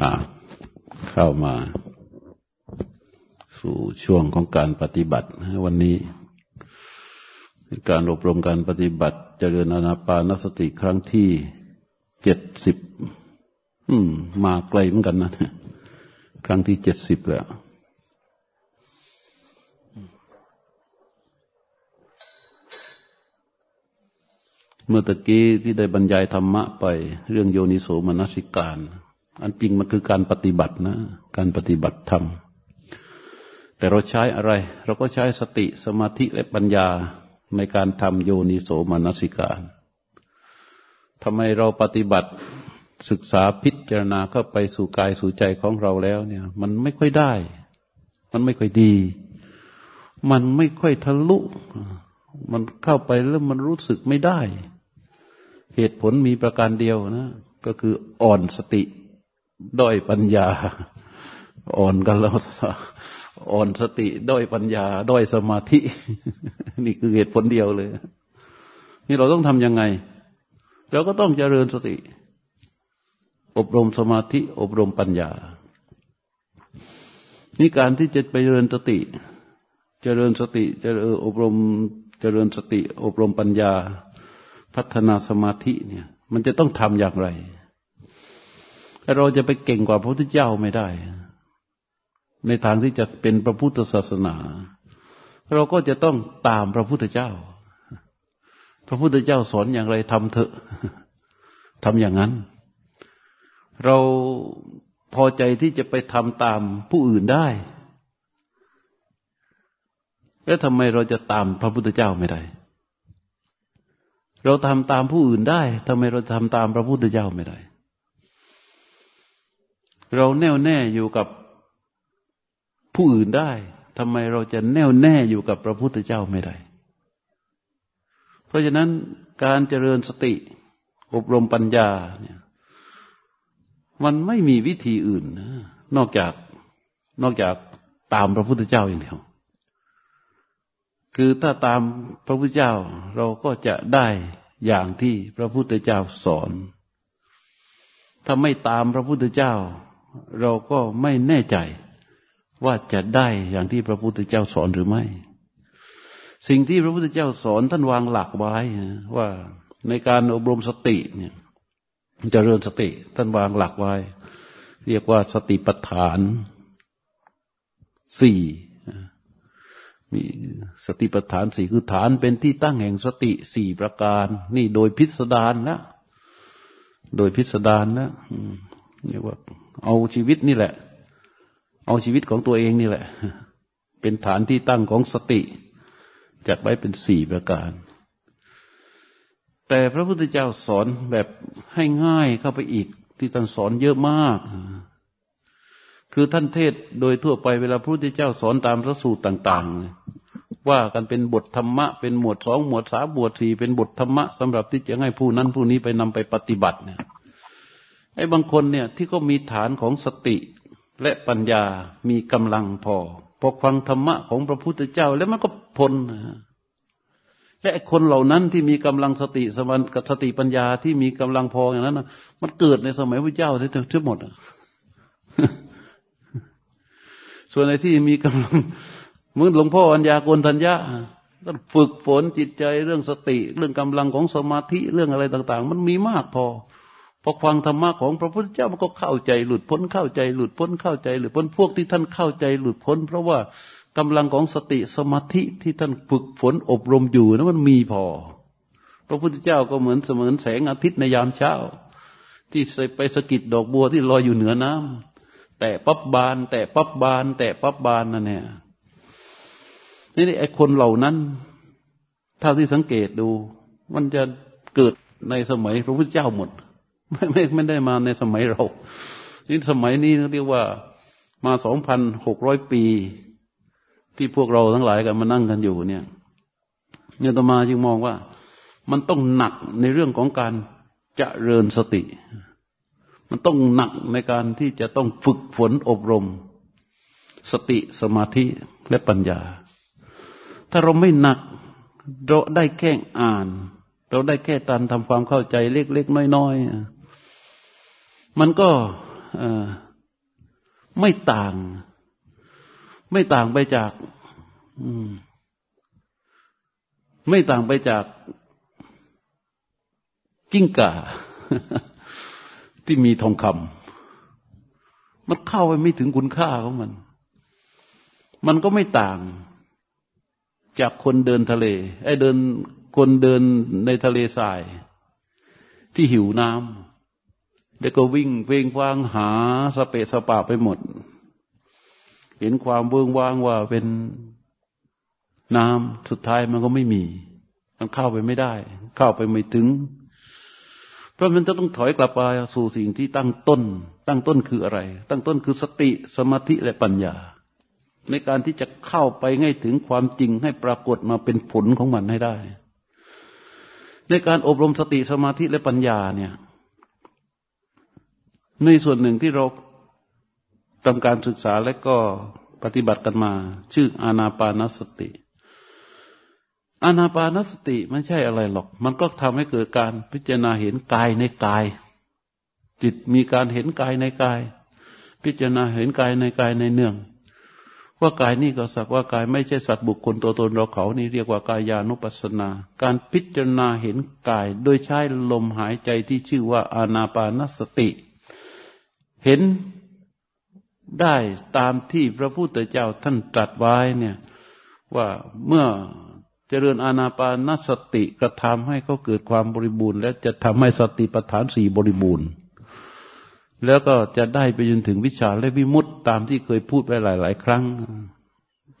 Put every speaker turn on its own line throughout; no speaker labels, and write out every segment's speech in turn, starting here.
อ่าเข้ามาสู่ช่วงของการปฏิบัติวันนี้การอบรมการปฏิบัติเจริญอนาปานสติครั้งที่เจ็ดสิบมาไกลเหมือนกันนะครั้งที่เจ็ดสิบแล้วเมื่อตะกี้ที่ได้บรรยายธรรมะไปเรื่องโยนิโสมนสิการ อันจริงมันคือการปฏิบัตินะ การปฏิบัติธรรม แต่เราใช้อะไร เราก็ใช้สติสมาธิและปัญญาในการทำโยนิโสมนสิการทำไมเราปฏิบัติศึกษาพิจารณาเข้าไปสู่กายสู่ใจของเราแล้วเนี่ย มันไม่ค่อยได้ มันไม่ค่อยดี มันไม่ค่อยทะลุ มันเข้าไปแล้วมันรู้สึกไม่ได้ เหตุผลมีประการเดียวนะ ก็คืออ่อนสติ ด้อยปัญญา อ่อนกันแล้วอ่อนสติด้อยปัญญา ด้อยสมาธิ นี่คือเหตุผลเดียวเลย นี่เราต้องทำยังไงเราก็ต้องเจริญสติ อบรมสมาธิ อบรมปัญญา นี่การที่จะไปเจริญสติ เจริญสติ เจริญอบรม เจริญสติ อบรมปัญญา พัฒนาสมาธิเนี่ย มันจะต้องทำอย่างไร เราจะไปเก่งกว่าพระพุทธเจ้าไม่ได้ ในทางที่จะเป็นพระพุทธศาสนา เราก็จะต้องตามพระพุทธเจ้า พระพุทธเจ้าสอนอย่างไรทำเถอะทำอย่างนั้น เราพอใจที่จะไปทำตามผู้อื่นได้แล้วทำไมเราจะตามพระพุทธเจ้าไม่ได้ เราทำตามผู้อื่นได้ทำไมเราทำตามพระพุทธเจ้าไม่ได้ เราแน่วแน่อยู่กับผู้อื่นได้ทำไมเราจะแน่วแน่อยู่กับพระพุทธเจ้าไม่ได้ เพราะฉะนั้นการเจริญสติ อบรมปัญญาเนี่ยมันไม่มีวิธีอื่นนอกจากนอกจากตามพระพุทธเจ้าอย่างเดียว คือถ้าตามพระพุทธเจ้าเราก็จะได้อย่างที่พระพุทธเจ้าสอน ถ้าไม่ตามพระพุทธเจ้า เราก็ไม่แน่ใจว่าจะได้อย่างที่พระพุทธเจ้าสอนหรือไม่ สิ่งที่พระพุทธเจ้าสอนท่านวางหลักไว้ว่าในการอบรมสติเนี่ยจเจริญสติ ท่านวางหลักไว้ เรียกว่าสติปัฏฐานสี่มีสติปัฏฐานสี่คือฐานเป็นที่ตั้งแห่งสติสี่ประการ นี่โดยพิสดารนะ โดยพิสดารนะเรียกว่า เอาชีวิตนี่แหละ เอาชีวิตของตัวเองนี่แหละ เป็นฐานที่ตั้งของสติ จัดไว้เป็นสี่ประการ แต่พระพุทธเจ้าสอนแบบให้ง่ายเข้าไปอีก ที่ท่านสอนเยอะมาก คือท่านเทศโดยทั่วไปเวลาพระพุทธเจ้าสอนตามพระสูตรต่าง ๆ ว่ากันเป็นบทธรรมะ เป็นหมวดสองหมวดสามหมวดสี่เป็นบทธรรมะสำหรับที่จะให้ผู้นั้นผู้นี้ไปนำไปปฏิบัติเนี่ย ไอ้บางคนเนี่ยที่ก็มีฐานของสติและปัญญามีกำลังพอพอฟังธรรมะของพระพุทธเจ้าแล้วมันก็พ้นและคนเหล่านั้นที่มีกำลังสติสมันกับสติปัญญาที่มีกำลังพออย่างนั้นมันเกิดในสมัยพระเจ้าทั้งหมดส่วนในที่มีกำลังเหมือนหลวงพ่ออัญญาโกนทัญญาต้องฝึกฝนจิตใจเรื่องสติ เรื่องกำลังของสมาธิเรื่องอะไรต่าง ๆ มันมีมากพอ พอฟังธรรมะของพระพุทธเจ้ามันก็เข้าใจหลุดพ้นเข้าใจหลุดพ้นเข้าใจหลุดพ้นพวกที่ท่านเข้าใจหลุดพ้น เพราะว่ากำลังของสติสมาธิที่ท่านฝึกฝนอบรมอยู่นั้นมันมีพอ พระพุทธเจ้าก็เหมือนเสมือนแสงอาทิตย์ในยามเช้า ที่ไปสกิดดอกบัวที่ลอยอยู่เหนือน้ำแต่ปั๊บบาน แต่ปั๊บบาน แต่ปั๊บบานนั่นเนี่ยนี่ไอ้คนเหล่านั้นถ้าที่สังเกตดู มันจะเกิดในสมัยพระพุทธเจ้าหมด ไม่ไม่ไม่ได้มาในสมัยเรานี่สมัยนี้เรียกว่ามาสองพันหกร้อยปี ที่พวกเราทั้งหลายกันมานั่งกันอยู่เนี่ยเนี่ยตมาจึงมองว่า มันต้องหนักในเรื่องของการจะเจริญสติ มันต้องหนักในการที่จะต้องฝึกฝนอบรม สติสมาธิและปัญญา ถ้าเราไม่หนักเราได้แค่อ่าน เราได้แค่ตามทำความเข้าใจเล็กๆน้อยๆ มันก็ไม่ต่าง ไม่ต่างไปจากไม่ต่างไปจากกิ้งก่าที่มีทองคำมันเข้าไปไม่ถึงคุณค่าของมัน มันก็ไม่ต่างจากคนเดินทะเล ไอ้เดินคนเดินในทะเลทราย ที่หิวน้ำ แล้วก็วิ่งเพลงวางหาสเปสปาไปหมด เห็นความเวิงว่างว่าเป็นน้ำสุดท้ายมันก็ไม่มี มันเข้าไปไม่ได้ เข้าไปไม่ถึง เพราะมันจะต้องถอยกลับไปสู่สิ่งที่ตั้งต้น ตั้งต้นคืออะไร ตั้งต้นคือสติสมาธิและปัญญา ในการที่จะเข้าไปให้ถึงความจริงให้ปรากฏมาเป็นผลของมันให้ได้ ในการอบรมสติสมาธิและปัญญาเนี่ย ในส่วนหนึ่งที่เราทำการศึกษาและก็ปฏิบัติกันมา ชื่ออานาปานสติ อานาปานสติไม่ใช่อะไรหรอก มันก็ทำให้เกิดการพิจารณาเห็นกายในกาย จิตมีการเห็นกายในกาย พิจารณาเห็นกายในกายในเนื่อง ว่ากายนี่ก็สักว่ากายไม่ใช่สัตว์บุคคลตัวตนเราเขานี่เรียกว่ากายานุปัสสนา การพิจารณาเห็นกาย โดยใช้ลมหายใจที่ชื่อว่าอานาปานสติ เห็นได้ตามที่พระพุทธเจ้าท่านตรัสไว้เนี่ยว่าเมื่อเจริญอาณาปานสติกระทำให้เขาเกิดความบริบูรณ์ และจะทำให้สติปัฏฐานสี่บริบูรณ์ แล้วก็จะได้ไปจนถึงวิชาและวิมุตตามที่เคยพูดไปหลาย ๆ ครั้ง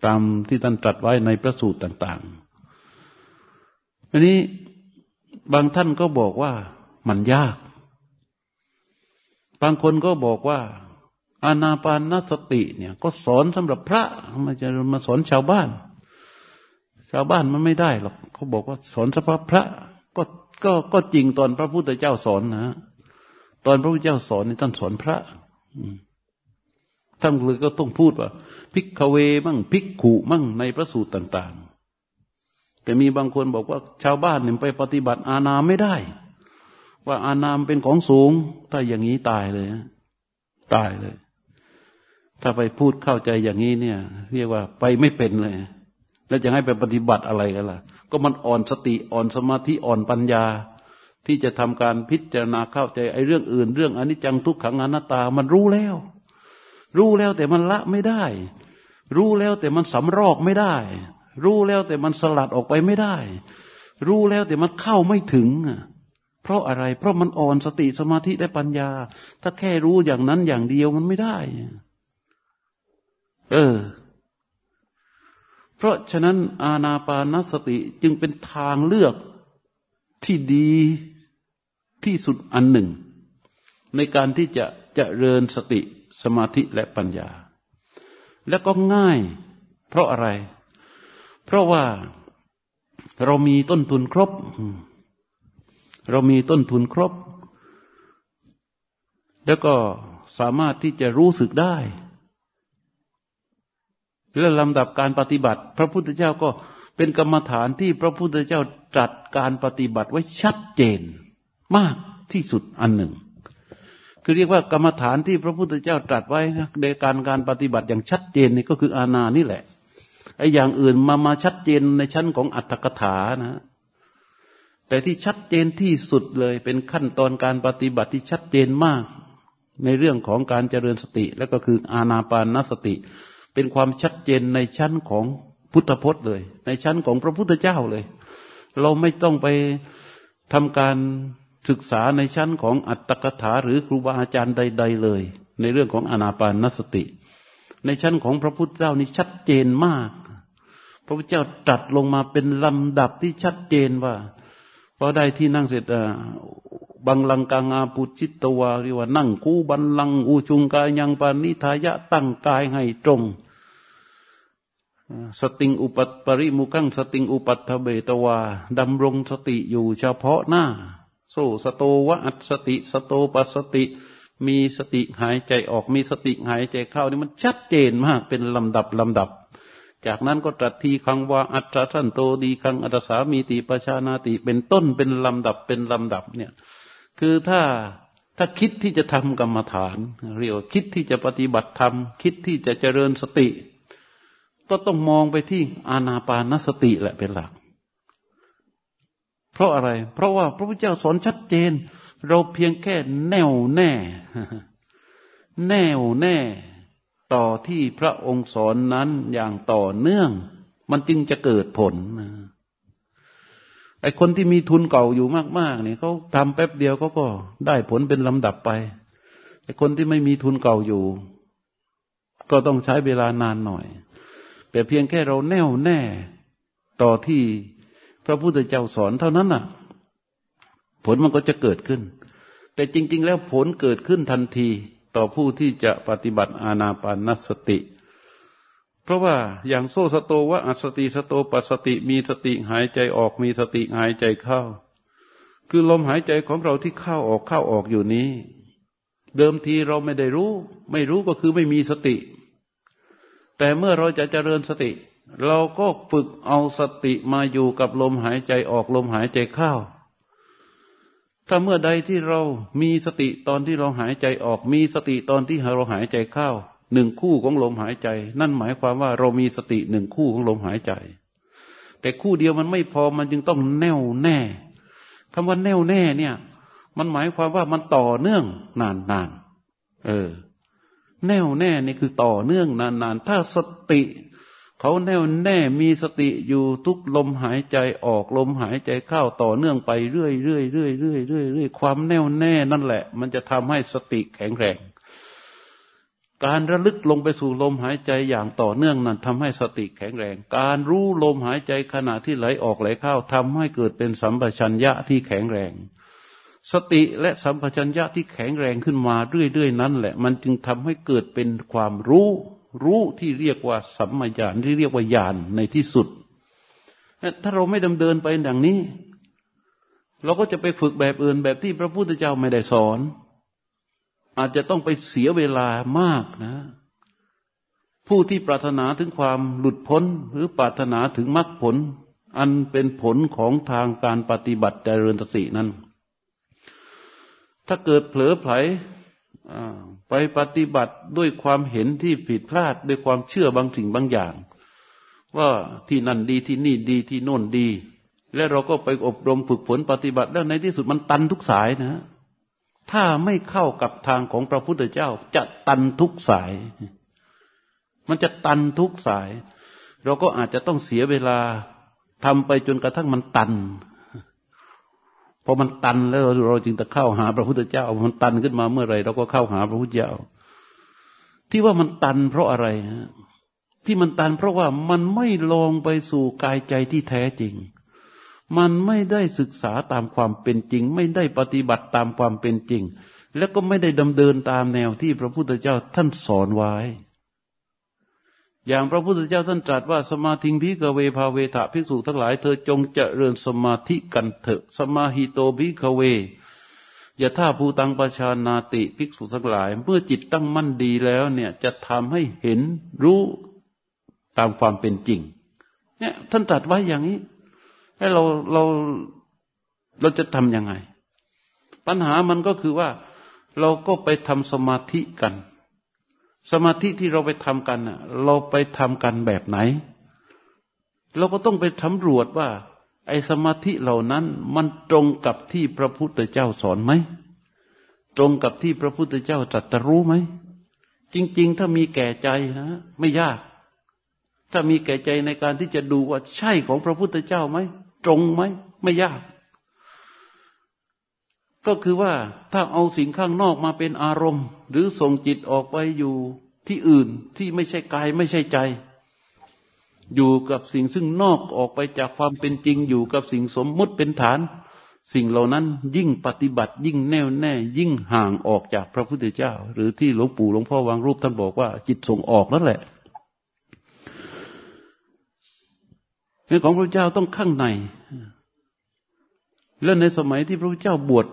ตามที่ท่านตรัสไว้ในพระสูตรต่างๆอันนี้บางท่านก็บอกว่ามันยาก บางคนก็บอกว่า อานาปานสติเนี่ยก็สอนสำหรับพระมันจะมาสอนชาวบ้าน ชาวบ้านมันไม่ได้หรอกเขาบอกว่าสอนเฉพาะพระก็ก็ก็จริงตอนพระพุทธเจ้าสอนนะตอนพระพุทธเจ้าสอนนี่ท่านสอนพระท่านเลยก็ต้องพูดว่าพิกเวมั่งพิกขุมั่งในพระสูตรต่าง ๆ แต่มีบางคนบอกว่า ชาวบ้านเนี่ยไปปฏิบัติอาณาไม่ได้ ว่าอานามเป็นของสูง ถ้าอย่างนี้ตายเลยตายเลย ถ้าไปพูดเข้าใจอย่างนี้เนี่ย เรียกว่าไปไม่เป็นเลย แล้วจะให้ไปปฏิบัติอะไรกันล่ะ ก็มันอ่อนสติอ่อนสมาธิอ่อนปัญญา ที่จะทำการพิจารณาเข้าใจไอ้เรื่องอื่น เรื่องอนิจจังทุกขังอนัตตา มันรู้แล้ว รู้แล้วแต่มันละไม่ได้ รู้แล้วแต่มันสำรอกไม่ได้ รู้แล้วแต่มันสลัดออกไปไม่ได้ รู้แล้วแต่มันเข้าไม่ถึง เพราะอะไร เพราะมันอ่อนสติสมาธิและปัญญา ถ้าแค่รู้อย่างนั้นอย่างเดียวมันไม่ได้ เออ เพราะฉะนั้น อาณาปานสติจึงเป็นทางเลือกที่ดีที่สุดอันหนึ่ง ในการที่จะจะเริญสติสมาธิและปัญญา และก็ง่าย เพราะอะไร เพราะว่าเรามีต้นทุนครบ เรามีต้นทุนครบ แล้วก็สามารถที่จะรู้สึกได้ และลำดับการปฏิบัติ พระพุทธเจ้าก็เป็นกรรมฐานที่พระพุทธเจ้าตรัสการปฏิบัติไว้ชัดเจนมากที่สุดอันหนึ่ง คือเรียกว่ากรรมฐานที่พระพุทธเจ้าตรัสไว้ในการการปฏิบัติอย่างชัดเจนนี่ก็คืออาณานี่แหละไอ้อย่างอื่นมามาชัดเจนในชั้นของอัตถกถานะ แต่ที่ชัดเจนที่สุดเลย เป็นขั้นตอนการปฏิบัติที่ชัดเจนมาก ในเรื่องของการเจริญสติ แล้วก็คืออาณาปานสติ เป็นความชัดเจนในชั้นของพุทธพจน์เลย ในชั้นของพระพุทธเจ้าเลย เราไม่ต้องไปทำการศึกษาในชั้นของอัตตกถาหรือครูบาอาจารย์ใด ๆ เลย ในเรื่องของอนาปานสติ ในชั้นของพระพุทธเจ้านี่ชัดเจนมาก พระพุทธเจ้าตรัสลงมาเป็นลำดับที่ชัดเจนว่า อได้ที่นั่งเสร็จบังลังกางาปุจิตตวาเรียกว่านั่งคู่บันลังอูชุงกายยังปานิทายะตั้งกายให้ตรง สติงอุปัตปริมุขังสติงอุปัตถเบตวาดำรงสติอยู่เฉพาะหน้า โซสโตวะอัตสติสโตปัสติ มีสติหายใจออกมีสติหายใจเข้านี่มันชัดเจนมากเป็นลำดับลำดับ จากนั้นก็ตรัสทีฆัง วาอัสสะสันโต ทีฆังอัสสะสามีติ ปะชานาติเป็นต้นเป็นลำดับเป็นลำดับเนี่ย คือถ้าถ้าคิดที่จะทำกรรมฐาน เรียกว่าคิดที่จะปฏิบัติธรรม คิดที่จะเจริญสติ ก็ต้องมองไปที่อานาปานสติแหละเป็นหลัก เพราะอะไร เพราะว่าพระพุทธเจ้าสอนชัดเจน เราเพียงแค่แน่วแน่ แน่วแน่ ต่อที่พระองค์สอนนั้นอย่างต่อเนื่อง มันจึงจะเกิดผลนะไอ้คนที่มีทุนเก่าอยู่มากๆเนี่ยเขาทำแป๊บเดียวเขาก็ได้ผลเป็นลำดับไปไอ้คนที่ไม่มีทุนเก่าอยู่ ก็ต้องใช้เวลานานหน่อย แต่เพียงแค่เราแน่วแน่ต่อที่พระพุทธเจ้าสอนเท่านั้นน่ะ ผลมันก็จะเกิดขึ้น แต่จริง ๆ แล้วผลเกิดขึ้นทันที ต่อผู้ที่จะปฏิบัติอาณาปานสติ เพราะว่าอย่างโซสโตว่าอัสติสโตปัสติมีสติหายใจออกมีสติหายใจเข้า คือลมหายใจของเราที่เข้าออกเข้าออกอยู่นี้ เดิมทีเราไม่ได้รู้ ไม่รู้ก็คือไม่มีสติ แต่เมื่อเราจะเจริญสติ เราก็ฝึกเอาสติมาอยู่กับลมหายใจออกลมหายใจเข้า ถ้าเมื่อใดที่เรามีสติตอนที่เราหายใจออก มีสติตอนที่เราหายใจเข้าหนึ่งคู่ของลมหายใจ นั่นหมายความว่าเรามีสติหนึ่งคู่ของลมหายใจ แต่คู่เดียวมันไม่พอมันจึงต้องแน่วแน่คำว่าแน่วแน่เนี่ย มันหมายความว่ามันต่อเนื่องนานนานเออ แน่วแน่นี่คือต่อเนื่องนานนานถ้าสติ เขาแน่วแน่มีสติอยู่ทุกลมหายใจออกลมหายใจเข้าต่อเนื่องไปเรื่อยเรื่อยเรื่อยเรื่อยเรื่อยเรื่อยความแน่วแน่นั่นแหละ มันจะทำให้สติแข็งแรง การระลึกลงไปสู่ลมหายใจอย่างต่อเนื่องนั้นทำให้สติแข็งแรง การรู้ลมหายใจขณะที่ไหลออกไหลเข้าทำให้เกิดเป็นสัมปชัญญะที่แข็งแรงสติและสัมปชัญญะที่แข็งแรงขึ้นมาเรื่อยๆ นั้นแหละ มันจึงทำให้เกิดเป็นความรู้ รู้ที่เรียกว่าสัมมาญาณที่เรียกว่าญาณในที่สุด ถ้าเราไม่ดำเดินไปอย่างนี้ เราก็จะไปฝึกแบบอื่นแบบที่พระพุทธเจ้าไม่ได้สอน อาจจะต้องไปเสียเวลามากนะ ผู้ที่ปรารถนาถึงความหลุดพ้นหรือปรารถนาถึงมรรคผล อันเป็นผลของทางการปฏิบัติเจริญสตินั้น ถ้าเกิดเผลอไผล ไปปฏิบัติด้วยความเห็นที่ผิดพลาดด้วยความเชื่อบางสิ่งบางอย่าง ว่าที่นั่นดีที่นี่ดีที่โน่นดี และเราก็ไปอบรมฝึกฝนปฏิบัติแล้วในที่สุดมันตันทุกสายนะ ถ้าไม่เข้ากับทางของพระพุทธเจ้า จะตันทุกสาย มันจะตันทุกสาย เราก็อาจจะต้องเสียเวลาทำไปจนกระทั่งมันตัน พอมันตันแล้วเราจึงจะเข้าหาพระพุทธเจ้า มันตันขึ้นมาเมื่อไรเราก็เข้าหาพระพุทธเจ้า ที่ว่ามันตันเพราะอะไรฮะที่มันตันเพราะว่ามันไม่ลงไปสู่กายใจที่แท้จริง มันไม่ได้ศึกษาตามความเป็นจริง ไม่ได้ปฏิบัติตามความเป็นจริง แล้วก็ไม่ได้ดำเดินตามแนวที่พระพุทธเจ้าท่านสอนไว้ อย่างพระพุทธเจ้าท่านตรัสว่าสมาธิง ภิกขเวภาเวถะภิกษุทั้งหลายเธอจงเจริญสมาธิกันเถอะ สมาหิโตพิกเวอย่าท่าภูตังประชานาติภิกษุทั้งหลาย เมื่อจิตตั้งมั่นดีแล้วเนี่ยจะทำให้เห็นรู้ตามความเป็นจริง เนี่ยท่านตรัสไว้อย่างนี้ ให้เราเราเราจะทำยังไง ปัญหามันก็คือว่า เราก็ไปทำสมาธิกัน สมาธิที่เราไปทำกันน่ะเราไปทำกันแบบไหน เราก็ต้องไปสำรวจว่า ไอ้สมาธิเหล่านั้นมันตรงกับที่พระพุทธเจ้าสอนไหม ตรงกับที่พระพุทธเจ้าตรัสรู้ไหม จริง ๆ ถ้ามีแก่ใจนะไม่ยาก ถ้ามีแก่ใจในการที่จะดูว่าใช่ของพระพุทธเจ้าไหม ตรงไหม ไม่ยาก ก็คือว่าถ้าเอาสิ่งข้างนอกมาเป็นอารมณ์ หรือส่งจิตออกไปอยู่ที่อื่นที่ไม่ใช่กายไม่ใช่ใจ อยู่กับสิ่งซึ่งนอกออกไปจากความเป็นจริงอยู่กับสิ่งสมมุติเป็นฐาน สิ่งเหล่านั้นยิ่งปฏิบัติยิ่งแน่วแน่ ยิ่งห่างออกจากพระพุทธเจ้า หรือที่หลวงปู่หลวงพ่อวางรูปท่านบอกว่า จิตส่งออกนั่นแหละเของพระเจ้าต้องข้างใน และในสมัยที่พระเจ้าบวช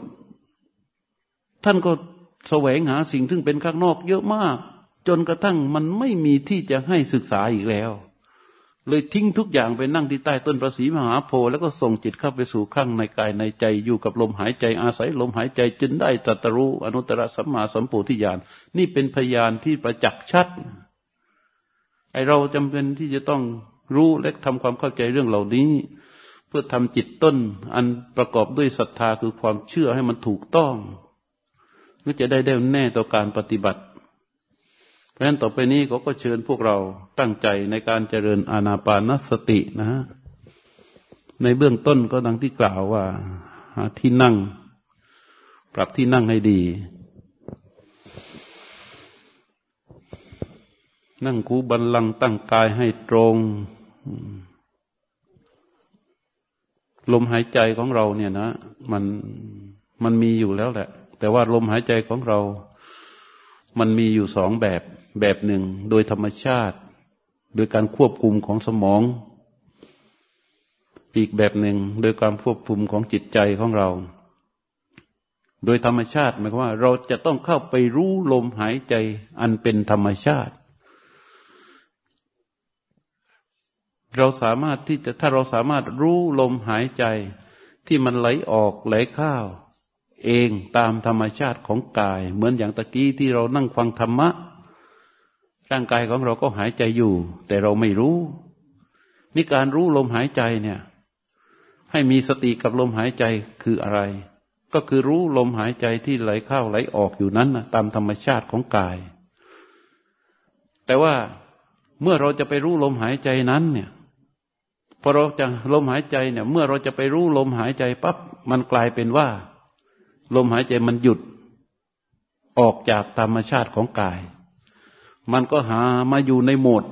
ท่านก็ แสวงหาสิ่งที่เป็นข้างนอกเยอะมาก จนกระทั่งมันไม่มีที่จะให้ศึกษาอีกแล้ว เลยทิ้งทุกอย่างไปนั่งที่ใต้ต้นประสีมหาโพธิ์แล้วก็ส่งจิตเข้าไปสู่ข้างในกายในใจอยู่กับลมหายใจอาศัยลมหายใจจึงได้ตรัสรู้อนุตตรสัมมาสัมปูธิญาณนี่เป็นพยานที่ประจักษ์ชัดไอเราจำเป็นที่จะต้องรู้และทำความเข้าใจเรื่องเหล่านี้ เพื่อทำจิตต้น อันประกอบด้วยศรัทธาคือความเชื่อให้มันถูกต้อง เพื่อจะได้ได้แน่ต่อการปฏิบัติ เพราะฉะนั้นต่อไปนี้เขาก็เชิญพวกเราตั้งใจในการเจริญอาณาปานสตินะฮะในเบื้องต้นก็ดังที่กล่าวว่า หาที่นั่ง ปรับที่นั่งให้ดี นั่งคูบันลังตั้งกายให้ตรงลมหายใจของเราเนี่ยนะ มันมันมีอยู่แล้วแหละ แต่ว่าลมหายใจของเรา มันมีอยู่สองแบบ แบบหนึ่งโดยธรรมชาติ โดยการควบคุมของสมอง อีกแบบหนึ่งโดยการควบคุมของจิตใจของเรา โดยธรรมชาติหมายความว่า เราจะต้องเข้าไปรู้ลมหายใจอันเป็นธรรมชาติเราสามารถที่จะถ้าเราสามารถรู้ลมหายใจที่มันไหลออกไหลเข้า เองตามธรรมชาติของกาย เหมือนอย่างตะกี้ที่เรานั่งฟังธรรมะ ร่างกายของเราก็หายใจอยู่ แต่เราไม่รู้ นี่การรู้ลมหายใจเนี่ย ให้มีสติกับลมหายใจคืออะไร ก็คือรู้ลมหายใจที่ไหลเข้าไหลออกอยู่นั้นนะตามธรรมชาติของกาย แต่ว่าเมื่อเราจะไปรู้ลมหายใจนั้นเนี่ยพอเราจะลมหายใจเนี่ย เมื่อเราจะไปรู้ลมหายใจปั๊บมันกลายเป็นว่า ลมหายใจมันหยุด ออกจากธรรมชาติของกาย มันก็หามาอยู่ในโหมด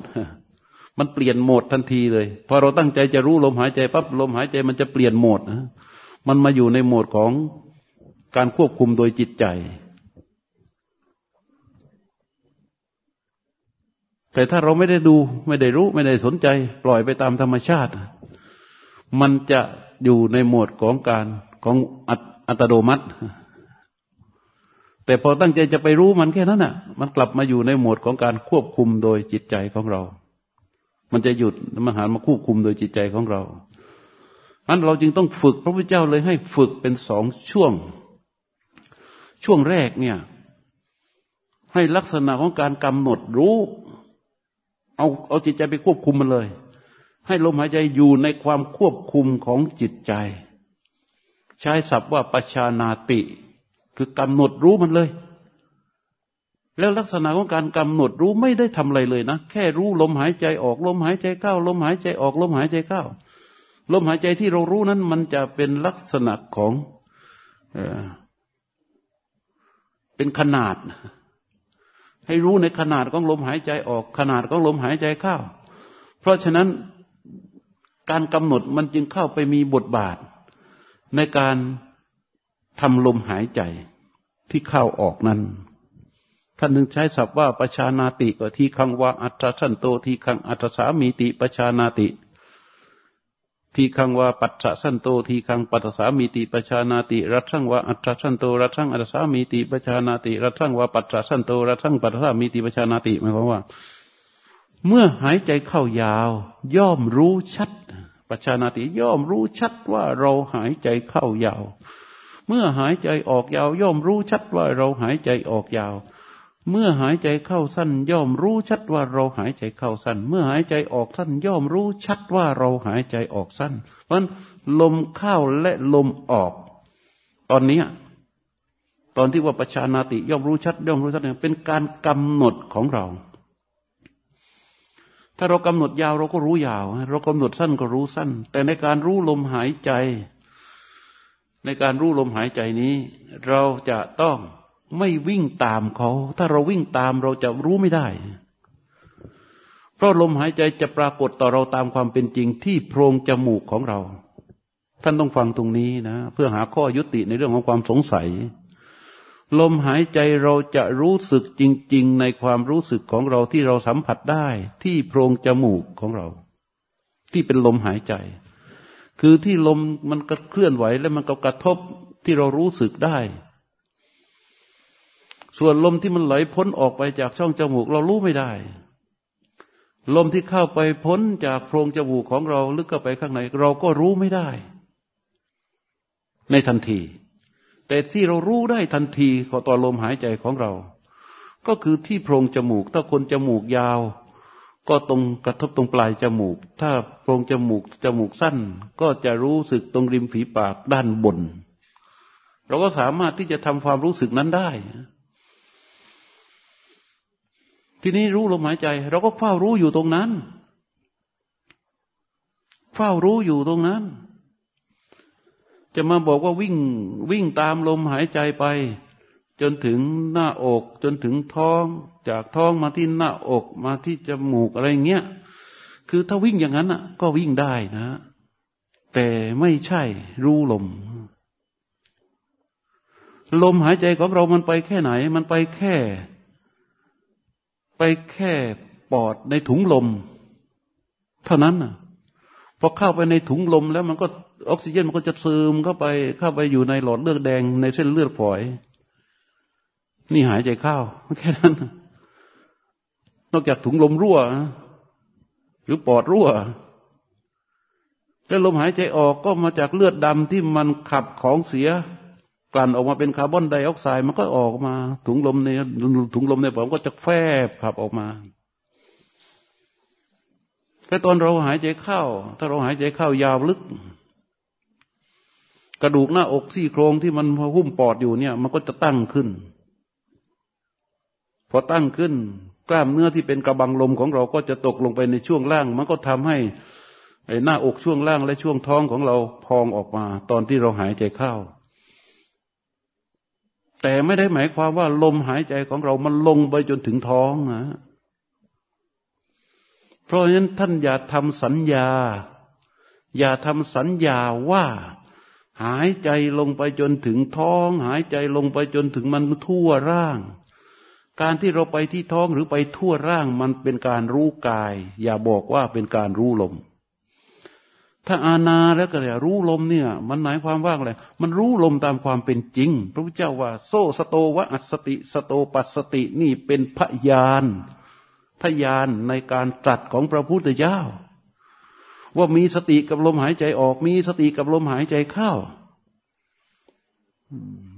มันเปลี่ยนโหมดทันทีเลย พอเราตั้งใจจะรู้ลมหายใจปั๊บลมหายใจมันจะเปลี่ยนโหมดนะมันมาอยู่ในโหมดของการควบคุมโดยจิตใจ แต่ถ้าเราไม่ได้ดูไม่ได้รู้ไม่ได้สนใจ ปล่อยไปตามธรรมชาติ มันจะอยู่ในโหมดของการของ อัตโนมัติ แต่พอตั้งใจจะไปรู้มันแค่นั้นน่ะ มันกลับมาอยู่ในโหมดของการควบคุมโดยจิตใจของเรา มันจะหยุดมันหันมาควบคุมโดยจิตใจของเราอันเราจึงต้องฝึกพระพุทธเจ้าเลยให้ฝึกเป็นสองช่วง ช่วงแรกเนี่ย ให้ลักษณะของการกำหนดรู้ เอาเอาจิตใจไปควบคุมมันเลย ให้ลมหายใจอยู่ในความควบคุมของจิตใจ ใช้ศัพท์ว่าปชานาติ คือกำหนดรู้มันเลย แล้วลักษณะของการกำหนดรู้ไม่ได้ทำอะไรเลยนะ แค่รู้ลมหายใจออกลมหายใจเข้าลมหายใจออกลมหายใจเข้าลมหายใจที่เรารู้นั้น มันจะเป็นลักษณะของเออเป็นขนาด ให้รู้ในขนาดของลมหายใจออก ขนาดของลมหายใจเข้า เพราะฉะนั้นการกำหนดมันจึงเข้าไปมีบทบาท ในการทำลมหายใจที่เข้าออกนั้น ท่านหนึ่งใช้ศัพท์ว่าประชานาติก็ทีคังว่าอัตชันโตทีคังอัตสามีติประชานาติทีคังว่าปัจสันโตทีคังปัตสามีติประชานาติรัทังว่าอัตชันโตรัทังอัตสามีติประชานาติรัทังว่าปัจสันโตรัทังปัตสามีติประชานาติหมายความว่า เมื่อหายใจเข้ายาว ย่อมรู้ชัด ประชานาติย่อมรู้ชัดว่าเราหายใจเข้ายาว เมื่อหายใจออกยาว ย่อมรู้ชัดว่าเราหายใจออกยาว เมื่อหายใจเข้าสั้น ย่อมรู้ชัดว่าเราหายใจเข้าสั้น เมื่อหายใจออกสั้น ย่อมรู้ชัดว่าเราหายใจออกสั้น เพราะลมเข้าและลมออก ตอนนี้ตอนที่ว่าประชานาติย่อมรู้ชัดย่อมรู้ชัดเนี่ยเป็นการกำหนดของเรา ถ้าเรากำหนดยาวเราก็รู้ยาว เรากำหนดสั้นก็รู้สั้น แต่ในการรู้ลมหายใจ ในการรู้ลมหายใจนี้ เราจะต้องไม่วิ่งตามเขา ถ้าเราวิ่งตามเราจะรู้ไม่ได้ เพราะลมหายใจจะปรากฏต่อเราตามความเป็นจริงที่โพรงจมูกของเรา ท่านต้องฟังตรงนี้นะ เพื่อหาข้อยุติในเรื่องของความสงสัย ลมหายใจเราจะรู้สึกจริง ๆ ในความรู้สึกของเราที่เราสัมผัสได้ ที่โพรงจมูกของเรา ที่เป็นลมหายใจ คือที่ลมมันก็เคลื่อนไหวแล้วมันก็กระทบที่เรารู้สึกได้ ส่วนลมที่มันไหลพ้นออกไปจากช่องจมูก เรารู้ไม่ได้ ลมที่เข้าไปพ้นจากโพรงจมูกของเราลึกเข้าไปข้างใน เราก็รู้ไม่ได้ ในทันที แต่ที่เรารู้ได้ทันทีขอต่อลมหายใจของเรา ก็คือที่โพรงจมูก ถ้าคนจมูกยาว ก็ตรงกระทบตรงปลายจมูก ถ้าโพรงจมูกจมูกสั้น ก็จะรู้สึกตรงริมฝีปากด้านบน เราก็สามารถที่จะทำความรู้สึกนั้นได้ ทีนี้รู้ลมหายใจ เราก็เฝ้ารู้อยู่ตรงนั้น เฝ้ารู้อยู่ตรงนั้น จะมาบอกว่าวิ่งวิ่งตามลมหายใจไป จนถึงหน้าอกจนถึงท้อง จากท้องมาที่หน้าอกมาที่จมูกอะไรเงี้ยคือถ้าวิ่งอย่างนั้นอะ ก็วิ่งได้นะ แต่ไม่ใช่รู้ลม ลมหายใจของเรามันไปแค่ไหน มันไปแค่ ไปแค่ปอดในถุงลม เท่านั้นน่ะพอเข้าไปในถุงลมแล้วมันก็ ออกซิเจนมันก็จะซึมเข้าไปเข้าไปอยู่ในหลอดเลือดแดงในเส้นเลือดฝอย นี่หายใจเข้าแค่นั้น นอกจากถุงลมรั่ว หรือปอดรั่วแล้วลมหายใจออกก็มาจากเลือดดำที่มันขับของเสียกลั่นออกมาเป็นคาร์บอนไดออกไซด์มันก็ออกมา ถุงลมในถุงลมในปอดก็จะแฟบขับออกมาแค่ตอนเราหายใจเข้า ถ้าเราหายใจเข้ายาวลึก กระดูกหน้าอกซี่โครงที่มันหุ้มปอดอยู่เนี่ย มันก็จะตั้งขึ้น พอตั้งขึ้น กล้ามเนื้อที่เป็นกระบังลมของเราก็จะตกลงไปในช่วงล่าง มันก็ทำให้ไอ้หน้าอกช่วงล่างและช่วงท้องของเราพองออกมา ตอนที่เราหายใจเข้า แต่ไม่ได้หมายความว่าลมหายใจของเรามันลงไปจนถึงท้องนะเพราะฉะนั้นท่านอย่าทำสัญญา อย่าทำสัญญาว่า หายใจลงไปจนถึงท้อง หายใจลงไปจนถึงมันทั่วร่าง การที่เราไปที่ท้องหรือไปทั่วร่างมันเป็นการรู้กาย อย่าบอกว่าเป็นการรู้ลม ถ้าอาณาแล้วก็เนี่ยรู้ลมเนี่ย มันหมายความว่าอะไรมันรู้ลมตามความเป็นจริง พระพุทธเจ้าว่า โซสโตวะอัสติ สโตปัสสตินี่เป็นพยานพยานในการตรัสของพระพุทธเจ้า ว่ามีสติกับลมหายใจออก มีสติกับลมหายใจเข้า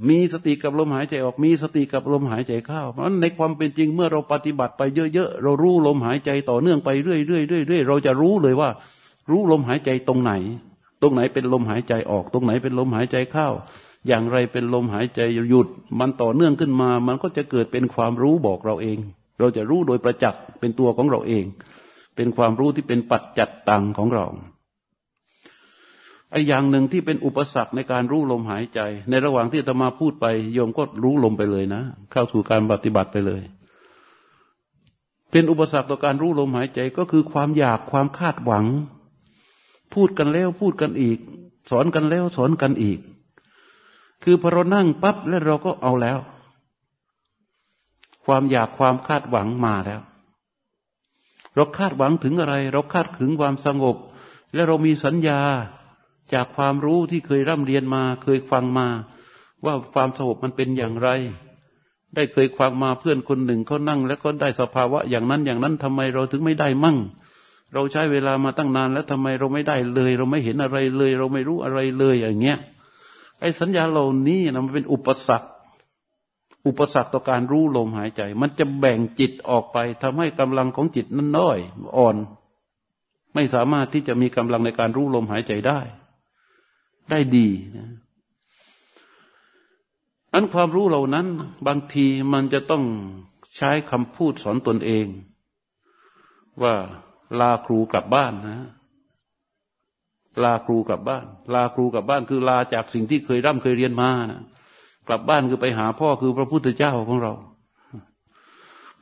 มีสติกับลมหายใจออก มีสติกับลมหายใจเข้า เพราะในความเป็นจริงเมื่อเราปฏิบัติไปเยอะๆ เรารู้ลมหายใจต่อเนื่องไปเรื่อยๆเรื่อยๆเราจะรู้เลยว่า รู้ลมหายใจตรงไหน ตรงไหนเป็นลมหายใจออก ตรงไหนเป็นลมหายใจเข้า อย่างไรเป็นลมหายใจหยุด มันต่อเนื่องขึ้นมา มันก็จะเกิดเป็นความรู้บอกเราเอง เราจะรู้โดยประจักษ์เป็นตัวของเราเอง เป็นความรู้ที่เป็นปัจจัตตังของเราไอ้อย่างหนึ่งที่เป็นอุปสรรคในการรู้ลมหายใจ ในระหว่างที่ตมาพูดไป โยมก็รู้ลมไปเลยนะ เข้าสู่การปฏิบัติไปเลย เป็นอุปสรรคต่อการรู้ลมหายใจก็คือความอยากความคาดหวัง พูดกันแล้วพูดกันอีก สอนกันแล้วสอนกันอีก คือพอเรานั่งปั๊บแล้วเราก็เอาแล้ว ความอยากความคาดหวังมาแล้ว เราคาดหวังถึงอะไร เราคาดถึงความสงบ และเรามีสัญญาจากความรู้ที่เคยร่ำเรียนมา เคยฟังมา ว่าความสงบมันเป็นอย่างไร ได้เคยฟังมาเพื่อนคนหนึ่งเขานั่ง แล้วก็ได้สภาวะอย่างนั้นอย่างนั้นทำไมเราถึงไม่ได้มั่ง เราใช้เวลามาตั้งนานแล้วทำไมเราไม่ได้เลย เราไม่เห็นอะไรเลย เราไม่รู้อะไรเลยอย่างเงี้ยไอ้สัญญาเหล่านี้นะมันเป็นอุปสรรค อุปสรรคต่อการรู้ลมหายใจ มันจะแบ่งจิตออกไปทำให้กำลังของจิตนั้นน้อย อ่อน ไม่สามารถที่จะมีกำลังในการรู้ลมหายใจได้ ได้ดีนะอันความรู้เหล่านั้น บางทีมันจะต้องใช้คำพูดสอนตนเอง ว่าลาครูกลับบ้านนะ ลาครูกลับบ้าน ลาครูกลับบ้านคือลาจากสิ่งที่เคยร่ำเคยเรียนมานะ กลับบ้านคือไปหาพ่อคือพระพุทธเจ้าของเรา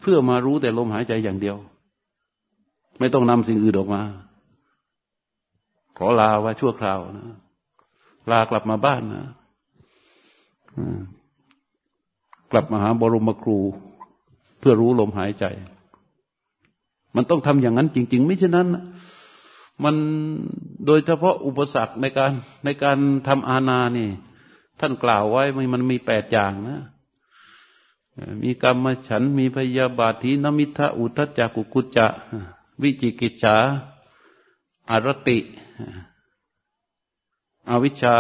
เพื่อมารู้แต่ลมหายใจอย่างเดียว ไม่ต้องนำสิ่งอื่นออกมา ขอลาว่าชั่วคราวนะลากลับมาบ้านนะกลับมาหาบรมครู เพื่อรู้ลมหายใจ มันต้องทำอย่างนั้นจริง ๆ ไม่เช่นนั้นมันโดยเฉพาะอุปสรรคในการในการทำอาณานี่ ท่านกล่าวไว้มันมีแปดอย่างนะมีกรรมฉัน มีพยาบาทีนมิทะอุทจักกุกุจจะวิจิกิจฉาอารติ อวิชชา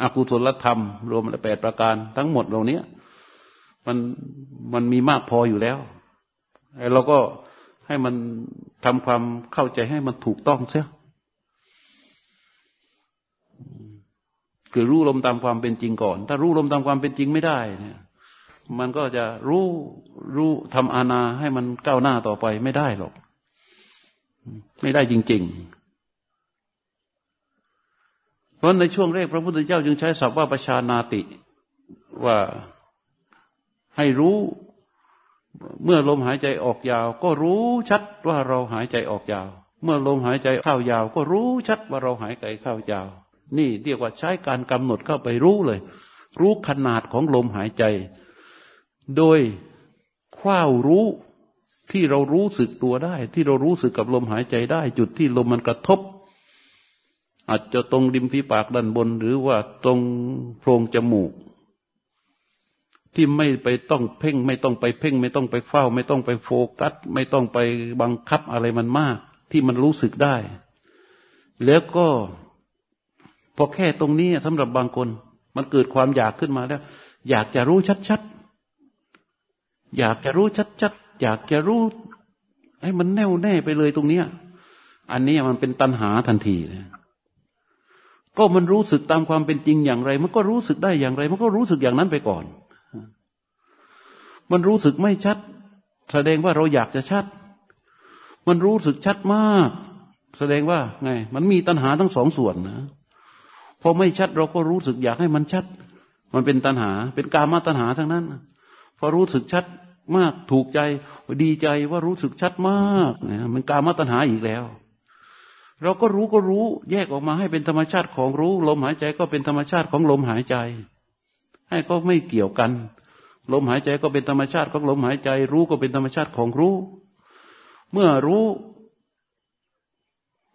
อากุศลธรรม รวมแปดประการ ทั้งหมดเหล่านี้มันมันมีมากพออยู่แล้วเราก็ให้มันทำความเข้าใจให้มันถูกต้องเสีย คือรู้ลมตามความเป็นจริงก่อน ถ้ารู้ลมตามความเป็นจริงไม่ได้เนี่ย มันก็จะรู้รู้ทำอาณาให้มันก้าวหน้าต่อไปไม่ได้หรอก ไม่ได้จริง ๆ เพราะในช่วงแรกพระพุทธเจ้าจึงใช้ศัพท์ว่าประชานาติ ว่าให้รู้เมื่อลมหายใจออกยาว ก็รู้ชัดว่าเราหายใจออกยาว เมื่อลมหายใจเข้ายาว ก็รู้ชัดว่าเราหายใจเข้ายาว นี่เรียกว่าใช้การกำหนดเข้าไปรู้เลย รู้ขนาดของลมหายใจ โดยคว้ารู้ที่เรารู้สึกตัวได้ ที่เรารู้สึกกับลมหายใจได้ จุดที่ลมมันกระทบ อาจจะตรงริมฝีปากด้านบน หรือว่าตรงโพรงจมูก ที่ไม่ไปต้องเพ่ง ไม่ต้องไปเพ่ง ไม่ต้องไปเฝ้า ไม่ต้องไปโฟกัส ไม่ต้องไปบังคับอะไรมันมาก ที่มันรู้สึกได้ แล้วก็ พอแค่ตรงนี้สำหรับบางคน มันเกิดความอยากขึ้นมาแล้ว อยากจะรู้ชัดๆอยากจะรู้ชัดๆอยากจะรู้ให้มันแน่วแน่ไปเลยตรงเนี้ย อันนี้มันเป็นตัณหาทันทีนะก็มันรู้สึกตามความเป็นจริงอย่างไร มันก็รู้สึกได้อย่างไร มันก็รู้สึกอย่างนั้นไปก่อน มันรู้สึกไม่ชัด แสดงว่าเราอยากจะชัด มันรู้สึกชัดมาก แสดงว่าไง มันมีตัณหาทั้งสองส่วนนะ พอไม่ชัดเราก็รู้สึกอยากให้มันชัด มันเป็นตัณหา เป็นกามาตัณหาทั้งนั้น พอรู้สึกชัดมากถูกใจดีใจว่ารู้สึกชัดมากนะมันกามาตัณหาอีกแล้ว เราก็รู้ก็รู้แยกออกมาให้เป็นธรรมชาติของรู้ ลมหายใจก็เป็นธรรมชาติของลมหายใจ ให้ก็ไม่เกี่ยวกัน ลมหายใจก็เป็นธรรมชาติของลมหายใจ รู้ก็เป็นธรรมชาติของรู้ เมื่อรู้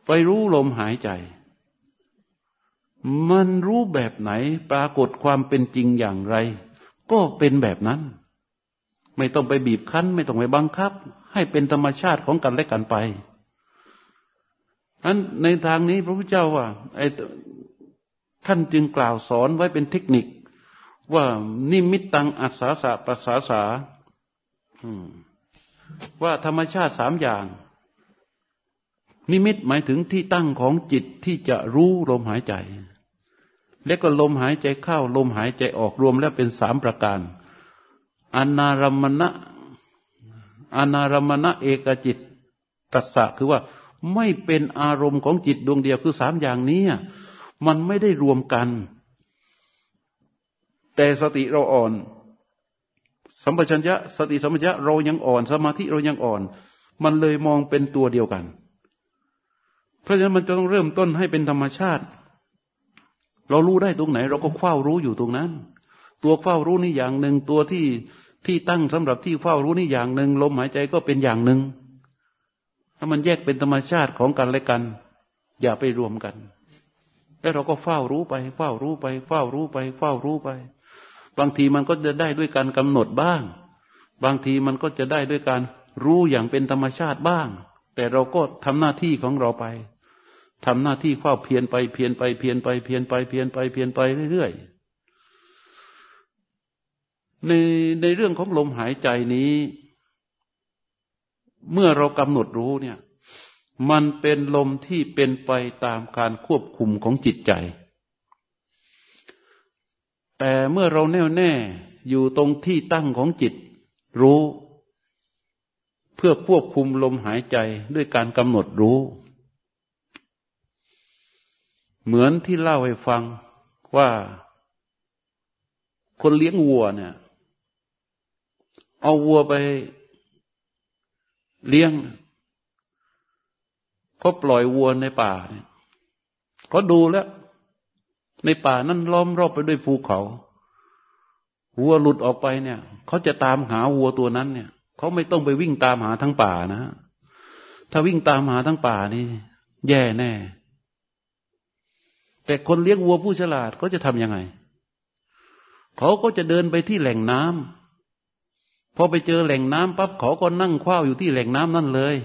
ไปรู้ลมหายใจ มันรู้แบบไหนปรากฏความเป็นจริงอย่างไร ก็เป็นแบบนั้น ไม่ต้องไปบีบคั้น ไม่ต้องไปบังคับ ให้เป็นธรรมชาติของกันและกันไปอันในทางนี้พระพุทธเจ้าว่าไอ้ท่านจึงกล่าวสอนไว้เป็นเทคนิค ว่านิมิตตังอัศสะปัสสาสาว่าธรรมชาติสามอย่าง นิมิตหมายถึงที่ตั้งของจิตที่จะรู้ลมหายใจ และก็ลมหายใจเข้าลมหายใจออกรวมแล้วเป็นสามประการอนารมณะอนารมณะเอกจิตตัสสะคือว่าไม่เป็นอารมณ์ของจิตดวงเดียวคือสามอย่างนี้มันไม่ได้รวมกัน แต่สติเราอ่อน สัมปชัญญะ สติสัมปชัญญะเรายังอ่อน สมาธิเรายังอ่อน มันเลยมองเป็นตัวเดียวกัน เพราะฉะนั้นมันจะต้องเริ่มต้นให้เป็นธรรมชาติ เรารู้ได้ตรงไหน เราก็เฝ้ารู้อยู่ตรงนั้น ตัวเฝ้ารู้นี่อย่างหนึ่งตัวที่ที่ตั้งสำหรับที่เฝ้ารู้นี่อย่างหนึ่งลมหายใจก็เป็นอย่างหนึ่งถ้ามันแยกเป็นธรรมชาติของกันและกัน อย่าไปรวมกัน แล้วเราก็เฝ้ารู้ไป เฝ้ารู้ไป เฝ้ารู้ไป เฝ้ารู้ไป บางทีมันก็จะได้ด้วยการกำหนดบ้าง บางทีมันก็จะได้ด้วยการรู้อย่างเป็นธรรมชาติบ้าง แต่เราก็ทำหน้าที่ของเราไป ทำหน้าที่เฝ้าเพียนไปเพียนไปเพียนไปเพียนไปเพียนไปเพียนไปเรื่อยๆในในเรื่องของลมหายใจนี้ เมื่อเรากำหนดรู้เนี่ย มันเป็นลมที่เป็นไปตามการควบคุมของจิตใจ แต่เมื่อเราแน่วแน่อยู่ตรงที่ตั้งของจิตรู้ เพื่อควบคุมลมหายใจด้วยการกำหนดรู้ เหมือนที่เล่าให้ฟังว่าคนเลี้ยงวัวเนี่ย เอาวัวไปเลี้ยงเขาปล่อยวัวในป่าเนี่ยเขาดูแล้ว ในป่านั้นล้อมรอบไปด้วยภูเขาวัวหลุดออกไปเนี่ยเขาจะตามหาวัวตัวนั้นเนี่ยเขาไม่ต้องไปวิ่งตามหาทั้งป่านะ ถ้าวิ่งตามหาทั้งป่านี่ แย่แน่ แต่คนเลี้ยงวัวผู้ฉลาดเขาจะทำยังไง เขาก็จะเดินไปที่แหล่งน้ำพอไปเจอแหล่งน้ำปั๊บเขาก็นั่งคว้าอยู่ที่แหล่งน้ำนั่นเลย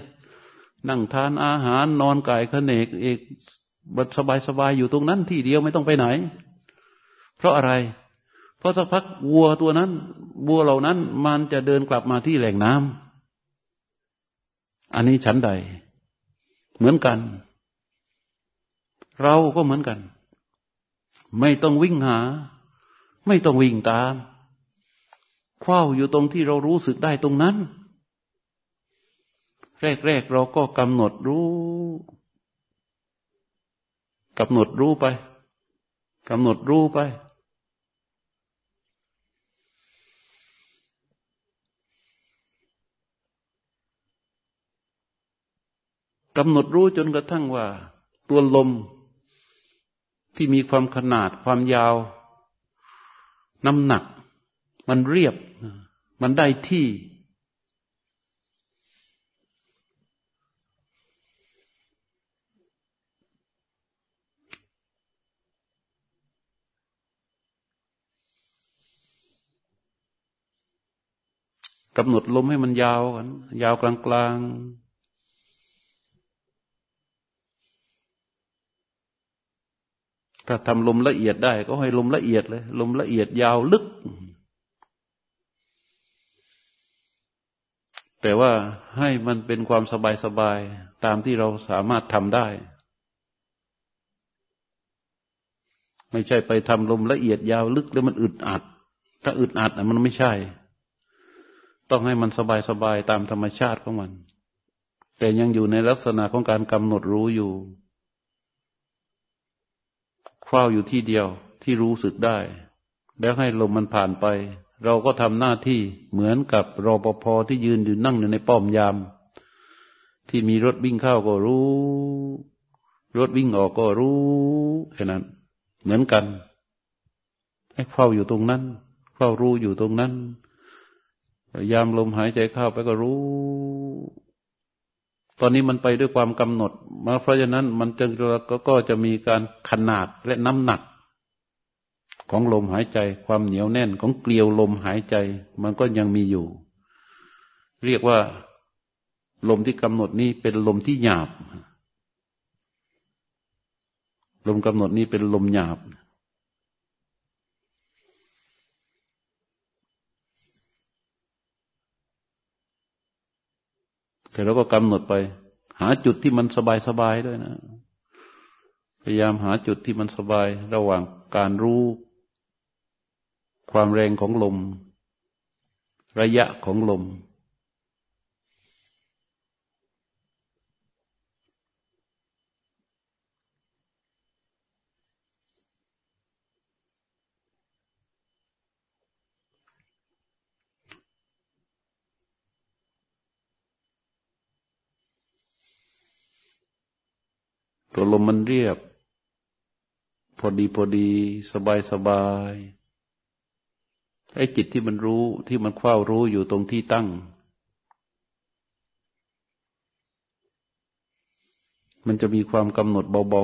นั่งทานอาหารนอนกายขเนกเอกบัดสบายสบายอยู่ตรงนั้นที่เดียวไม่ต้องไปไหน เพราะอะไร เพราะสักพักวัวตัวนั้นวัวเหล่านั้นมันจะเดินกลับมาที่แหล่งน้ำอันนี้ฉันใด เหมือนกัน เราก็เหมือนกัน ไม่ต้องวิ่งหา ไม่ต้องวิ่งตามเฝ้าอยู่ตรงที่เรารู้สึกได้ตรงนั้น แรกๆเราก็กำหนดรู้กำหนดรู้ไปกำหนดรู้ไป กำหนดรู้จนกระทั่งว่า ตัวลม ที่มีความขนาดความยาว น้ำหนัก มันเรียบ มันได้ที่ กำหนดลมให้มันยาวกัน ยาวกลางๆ ถ้าทำลมละเอียดได้ ก็ให้ลมละเอียดเลย ลมละเอียดยาวลึก แต่ว่าให้มันเป็นความสบายๆตามที่เราสามารถทำได้ ไม่ใช่ไปทำลมละเอียดยาวลึกแล้วมันอึดอัด ถ้าอึดอัดมันไม่ใช่ ต้องให้มันสบายสบายตามธรรมชาติของมัน แต่ยังอยู่ในลักษณะของการกำหนดรู้อยู่ ฝ้าอยู่ที่เดียวที่รู้สึกได้ แล้วให้ลมมันผ่านไป เราก็ทำหน้าที่เหมือนกับรอปภที่ยืนอยู่นั่งอยู่ในป้อมยาม ที่มีรถวิ่งเข้าก็รู้ รถวิ่งออกก็รู้แค่นั้น เหมือนกัน ให้เฝ้าอยู่ตรงนั้นเฝ้ารู้อยู่ตรงนั้น ยามลมหายใจเข้าไปก็รู้ อนนี้มันไปด้วยความกำหนดมาเพราะฉะนั้นมันจึงก็จะมีการขนาดและน้ำหนัก ของลมหายใจ ความเหนียวแน่นของเกลียวลมหายใจ มันก็ยังมีอยู่ เรียกว่า ลมที่กำหนดนี้เป็นลมที่หยาบ ลมกำหนดนี้เป็นลมหยาบ แต่เราก็กำหนดไป หาจุดที่มันสบายสบายด้วยนะ พยายามหาจุดที่มันสบายระหว่างการรู้ ความแรงของลม ระยะของลม ตัวลมมันเรียบ พอดีพอดีสบายสบายไอ้จิตที่มันรู้ที่มันเฝ้ารู้อยู่ตรงที่ตั้ง มันจะมีความกำหนดเบา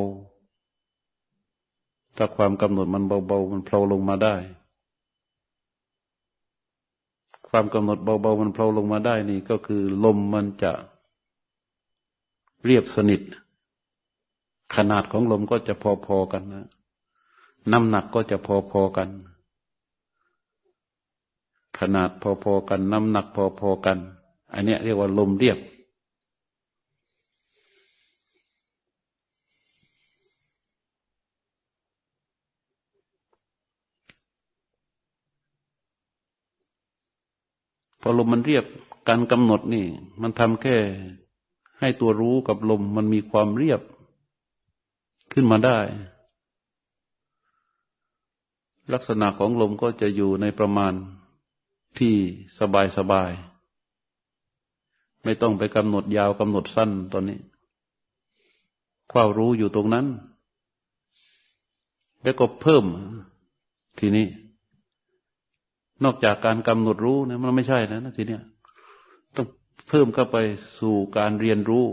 ๆ ถ้าความกำหนดมันเบาๆ มันเพลาลงมาได้ ความกำหนดเบาๆ มันเพลาลงมาได้นี่ก็คือ ลมมันจะเรียบสนิท ขนาดของลมก็จะพอๆกันนะน้ำหนักก็จะพอๆกัน ขนาดพอๆกัน น้ำหนักพอๆกัน อันนี้เรียกว่าลมเรียบ พอลมมันเรียบการกำหนดนี่ มันทำแค่ให้ตัวรู้กับลมมันมีความเรียบ ขึ้นมาได้ ลักษณะของลมก็จะอยู่ในประมาณที่สบายสบาย ไม่ต้องไปกำหนดยาวกำหนดสั้นตอนนี้ความรู้อยู่ตรงนั้น แล้วก็เพิ่มทีนี้ นอกจากการกำหนดรู้นะมันไม่ใช่นะทีเนี้ยต้องเพิ่มเข้าไปสู่การเรียนรู้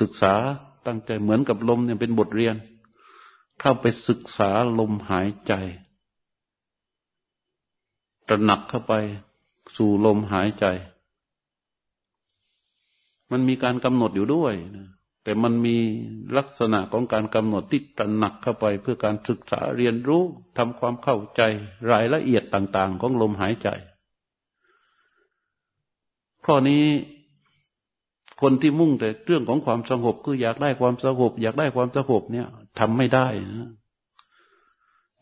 ศึกษา ตั้งใจเหมือนกับลมเนี่ยเป็นบทเรียน เข้าไปศึกษาลมหายใจ ตระหนักเข้าไปสู่ลมหายใจ มันมีการกำหนดอยู่ด้วยนะแต่มันมีลักษณะของการกำหนดที่ตระหนักเข้าไปเพื่อการศึกษาเรียนรู้ทำความเข้าใจรายละเอียดต่าง ๆ ของลมหายใจ ข้อนี้ คนที่มุ่งแต่เรื่องของความสงบคืออยากได้ความสงบ อยากได้ความสงบเนี่ยทำไม่ได้นะ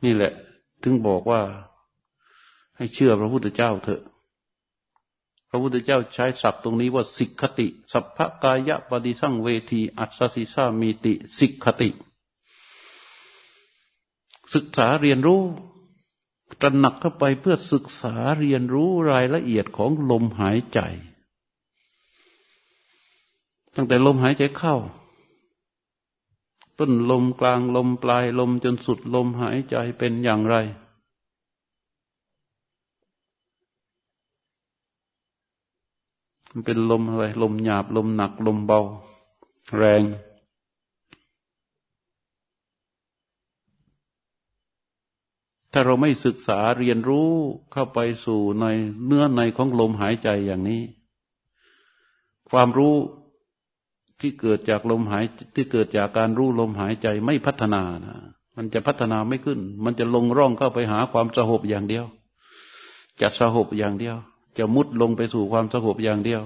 นี่แหละ ถึงบอกว่า ให้เชื่อพระพุทธเจ้าเถอะ พระพุทธเจ้าใช้ศัพท์ตรงนี้ว่าสิกขติ สัพพกายะปฏิสั่งเวที อัศสิสามีติ สิกขติ ศึกษาเรียนรู้ตระหนักเข้าไปเพื่อศึกษาเรียนรู้รายละเอียดของลมหายใจ ตั้งแต่ลมหายใจเข้า ต้นลมกลางลมปลายลมจนสุดลมหายใจเป็นอย่างไร มันเป็นลมอะไร ลมหยาบ ลมหนัก ลมเบา แรงถ้าเราไม่ศึกษาเรียนรู้เข้าไปสู่ในเนื้อในของลมหายใจอย่างนี้ ความรู้ ที่เกิดจากลมหายที่เกิดจากการรู้ลมหายใจไม่พัฒนานะมันจะพัฒนาไม่ขึ้น มันจะลงร่องเข้าไปหาความสหบอย่างเดียว จะสหบอย่างเดียว จะมุดลงไปสู่ความสหบอย่างเดียว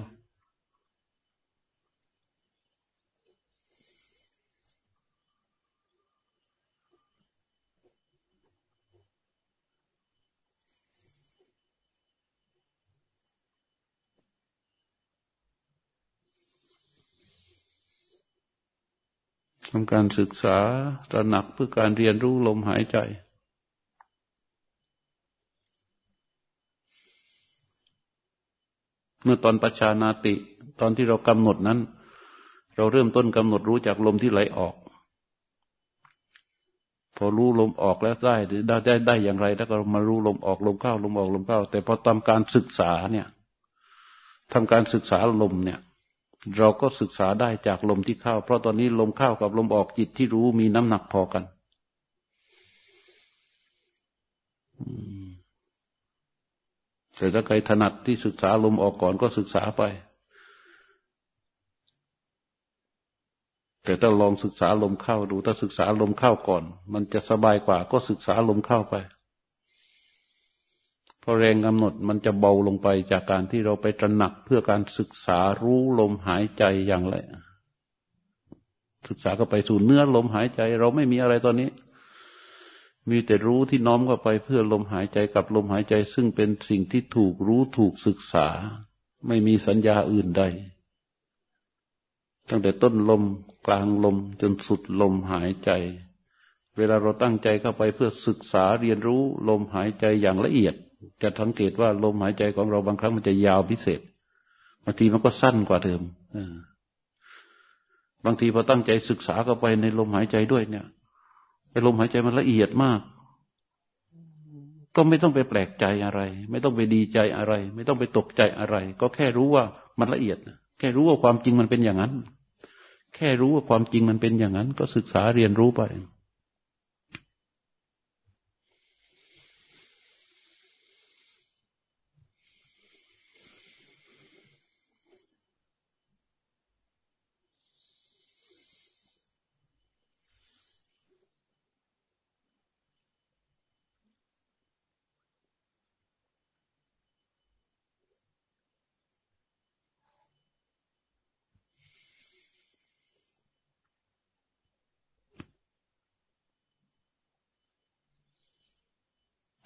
ทำการศึกษาตระหนักเพื่อการเรียนรู้ลมหายใจ เมื่อตอนปัจจานาติ ตอนที่เรากำหนดนั้น เราเริ่มต้นกำหนดรู้จากลมที่ไหลออก พอรู้ลมออกแล้วได้ได้ได้ได้อย่างไรถ้าเรามารู้ลมออกลมเข้าลมออกลมเข้า แต่พอทำการศึกษาเนี่ยทำการศึกษาลมเนี่ย เราก็ศึกษาได้จากลมที่เข้า เพราะตอนนี้ลมเข้ากับลมออกจิตที่รู้มีน้ำหนักพอกัน แต่ถ้าใครถนัดที่ศึกษาลมออกก่อนก็ศึกษาไป แต่ถ้าลองศึกษาลมเข้าดู ถ้าศึกษาลมเข้าก่อน มันจะสบายกว่าก็ศึกษาลมเข้าไป พอแรงกำหนดมันจะเบาลงไปจากการที่เราไปตระหนักเพื่อการศึกษารู้ลมหายใจอย่างไร ศึกษาก็ไปสู่เนื้อลมหายใจ เราไม่มีอะไรตอนนี้ มีแต่รู้ที่น้อมเข้าไปเพื่อลมหายใจกับลมหายใจ ซึ่งเป็นสิ่งที่ถูกรู้ถูกศึกษา ไม่มีสัญญาอื่นใด ตั้งแต่ต้นลมกลางลมจนสุดลมหายใจ เวลาเราตั้งใจเข้าไปเพื่อศึกษาเรียนรู้ลมหายใจอย่างละเอียด จะสังเกตว่าลมหายใจของเราบางครั้งมันจะยาวพิเศษบางทีมันก็สั้นกว่าเดิมบางทีพอตั้งใจศึกษาเข้าไปในลมหายใจด้วยเนี่ยไอ้ลมหายใจมันละเอียดมาก ก็ไม่ต้องไปแปลกใจอะไร ไม่ต้องไปดีใจอะไร ไม่ต้องไปตกใจอะไร ก็แค่รู้ว่ามันละเอียดแค่รู้ว่าความจริงมันเป็นอย่างนั้น แค่รู้ว่าความจริงมันเป็นอย่างนั้น ก็ศึกษาเรียนรู้ไป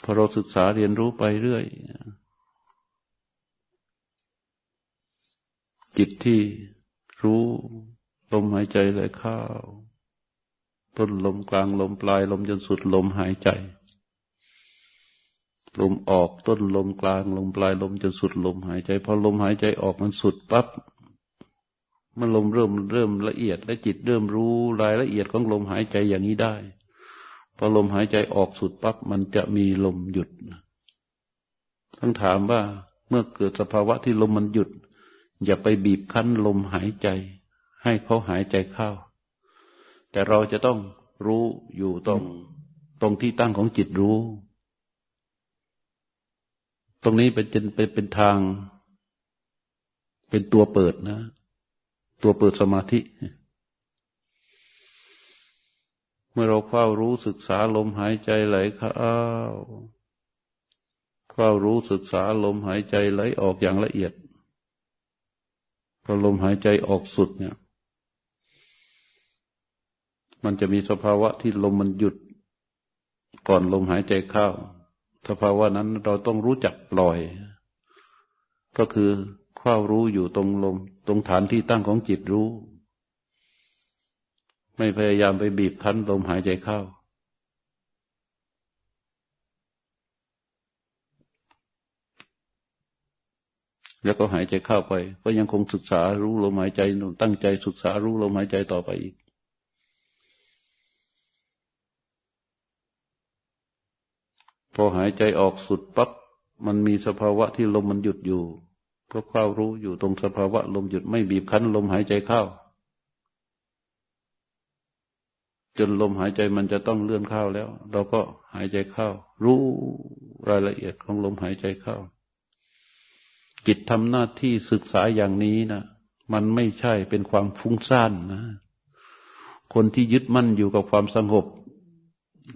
พอเราศึกษาเรียนรู้ไปเรื่อย จิตที่รู้ลมหายใจไหลเข้าต้นลมกลางลมปลายลมจนสุดลมหายใจ ลมออกต้นลมกลางลมปลายลมจนสุดลมหายใจพอลมหายใจออกมันสุดปั๊บมันลมเริ่มเริ่มละเอียด และจิตเริ่มรู้รายละเอียดของลมหายใจอย่างนี้ได้ พอลมหายใจออกสุดปั๊บมันจะมีลมหยุดต้องถามว่าเมื่อเกิดสภาวะที่ลมมันหยุด อย่าไปบีบคั้นลมหายใจ ให้เขาหายใจเข้า แต่เราจะต้องรู้อยู่ตรงตรงที่ตั้งของจิตรู้ ตรงนี้เป็นเป็นเป็นทาง เป็นตัวเปิดนะ ตัวเปิดสมาธิ เมื่อเราเฝ้ารู้ศึกษาลมหายใจไหลเข้าเฝ้ารู้ศึกษาลมหายใจไหลออกอย่างละเอียดพอลมหายใจออกสุดเนี่ย มันจะมีสภาวะที่ลมมันหยุด ก่อนลมหายใจเข้า สภาวะนั้นเราต้องรู้จักปล่อย ก็คือเฝ้ารู้อยู่ตรงลม ตรงฐานที่ตั้งของจิตรู้ ไม่พยายามไปบีบคั้นลมหายใจเข้า แล้วก็หายใจเข้าไป ก็ยังคงศึกษารู้ลมหายใจตั้งใจศึกษารู้ลมหายใจต่อไปอีกพอหายใจออกสุดปั๊บมันมีสภาวะที่ลมมันหยุดอยู่ก็เข้ารู้อยู่ตรงสภาวะลมหยุดไม่บีบคั้นลมหายใจเข้า จนลมหายใจมันจะต้องเลื่อนเข้าแล้ว เราก็หายใจเข้า รู้รายละเอียดของลมหายใจเข้า จิตทำหน้าที่ศึกษาอย่างนี้นะมันไม่ใช่เป็นความฟุ้งซ่านนะ คนที่ยึดมั่นอยู่กับความสงบ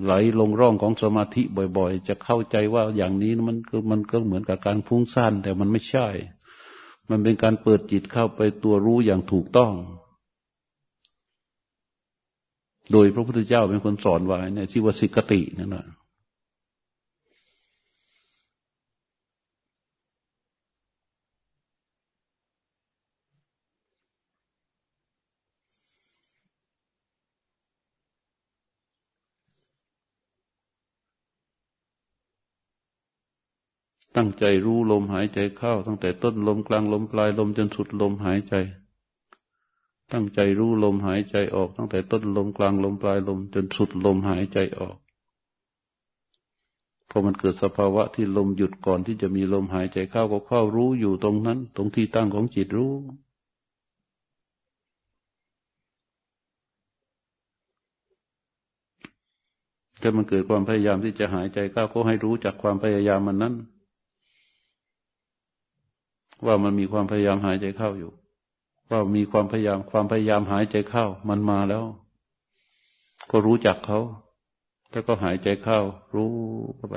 ไหลลงร่องของสมาธิบ่อย ๆ จะเข้าใจว่าอย่างนี้มันก็มันก็เหมือนกับการฟุ้งซ่านแต่มันไม่ใช่ มันเป็นการเปิดจิตเข้าไปตัวรู้อย่างถูกต้อง โดยพระพุทธเจ้าเป็นคนสอนไว้เนี่ยที่วสิกตินั่นแหละตั้งใจรู้ลมหายใจเข้า ตั้งแต่ต้นลมกลางลมปลายลมจนสุดลมหายใจ ตั้งใจรู้ลมหายใจออก ตั้งแต่ต้นลมกลางลมปลายลม จนสุดลมหายใจออกพอมันเกิดสภาวะที่ลมหยุดก่อนที่จะมีลมหายใจเข้าก็เข้ารู้อยู่ตรงนั้น ตรงที่ตั้งของจิตรู้ ถ้ามันเกิดความพยายามที่จะหายใจเข้าก็ให้รู้จากความพยายามมันนั้น ว่ามันมีความพยายามหายใจเข้าอยู่ ว่ามีความพยายามความพยายามหายใจเข้ามันมาแล้ว ก็รู้จักเขา แล้วก็หายใจเข้า รู้เข้าไป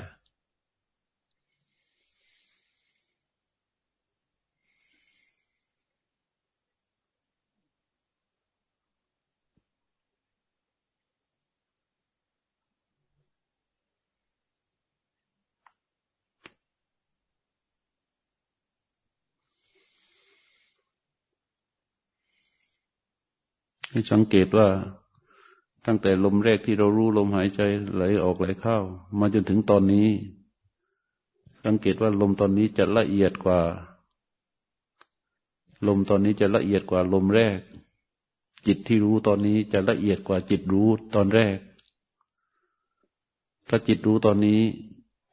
ให้สังเกตว่าตั้งแต่ลมแรกที่เรารู้ลมหายใจไหลออกไหลเข้า มาจนถึงตอนนี้ สังเกตว่าลมตอนนี้จะละเอียดกว่า ลมตอนนี้จะละเอียดกว่าลมแรก จิตที่รู้ตอนนี้จะละเอียดกว่าจิตรู้ตอนแรก ถ้าจิตรู้ตอนนี้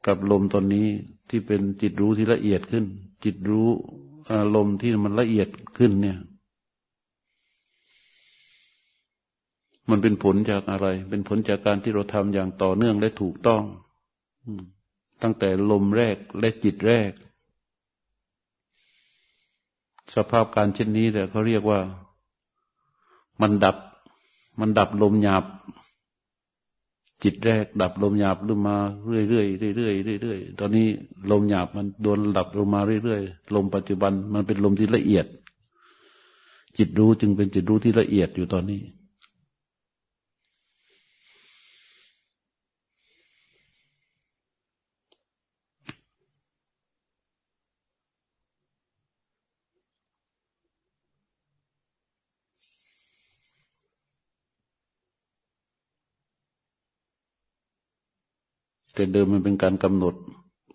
กับลมตอนนี้ที่เป็นจิตรู้ที่ละเอียดขึ้น จิตรู้อารมณ์ที่มันละเอียดขึ้นเนี่ย มันเป็นผลจากอะไร เป็นผลจากการที่เราทำอย่างต่อเนื่องและถูกต้องตั้งแต่ลมแรกและจิตแรก สภาพการเช่นนี้เนี่ยเขาเรียกว่า มันดับ มันดับลมหยาบ จิตแรก ดับลมหยาบลงมาเรื่อยๆเรื่อยๆเรื่อยๆตอนนี้ลมหยาบมันโดนดับลงมาเรื่อยๆลมปัจจุบันมันเป็นลมที่ละเอียด จิตรู้จึงเป็นจิตรู้ที่ละเอียดอยู่ตอนนี้ แต่เดิมมันเป็นการกำหนด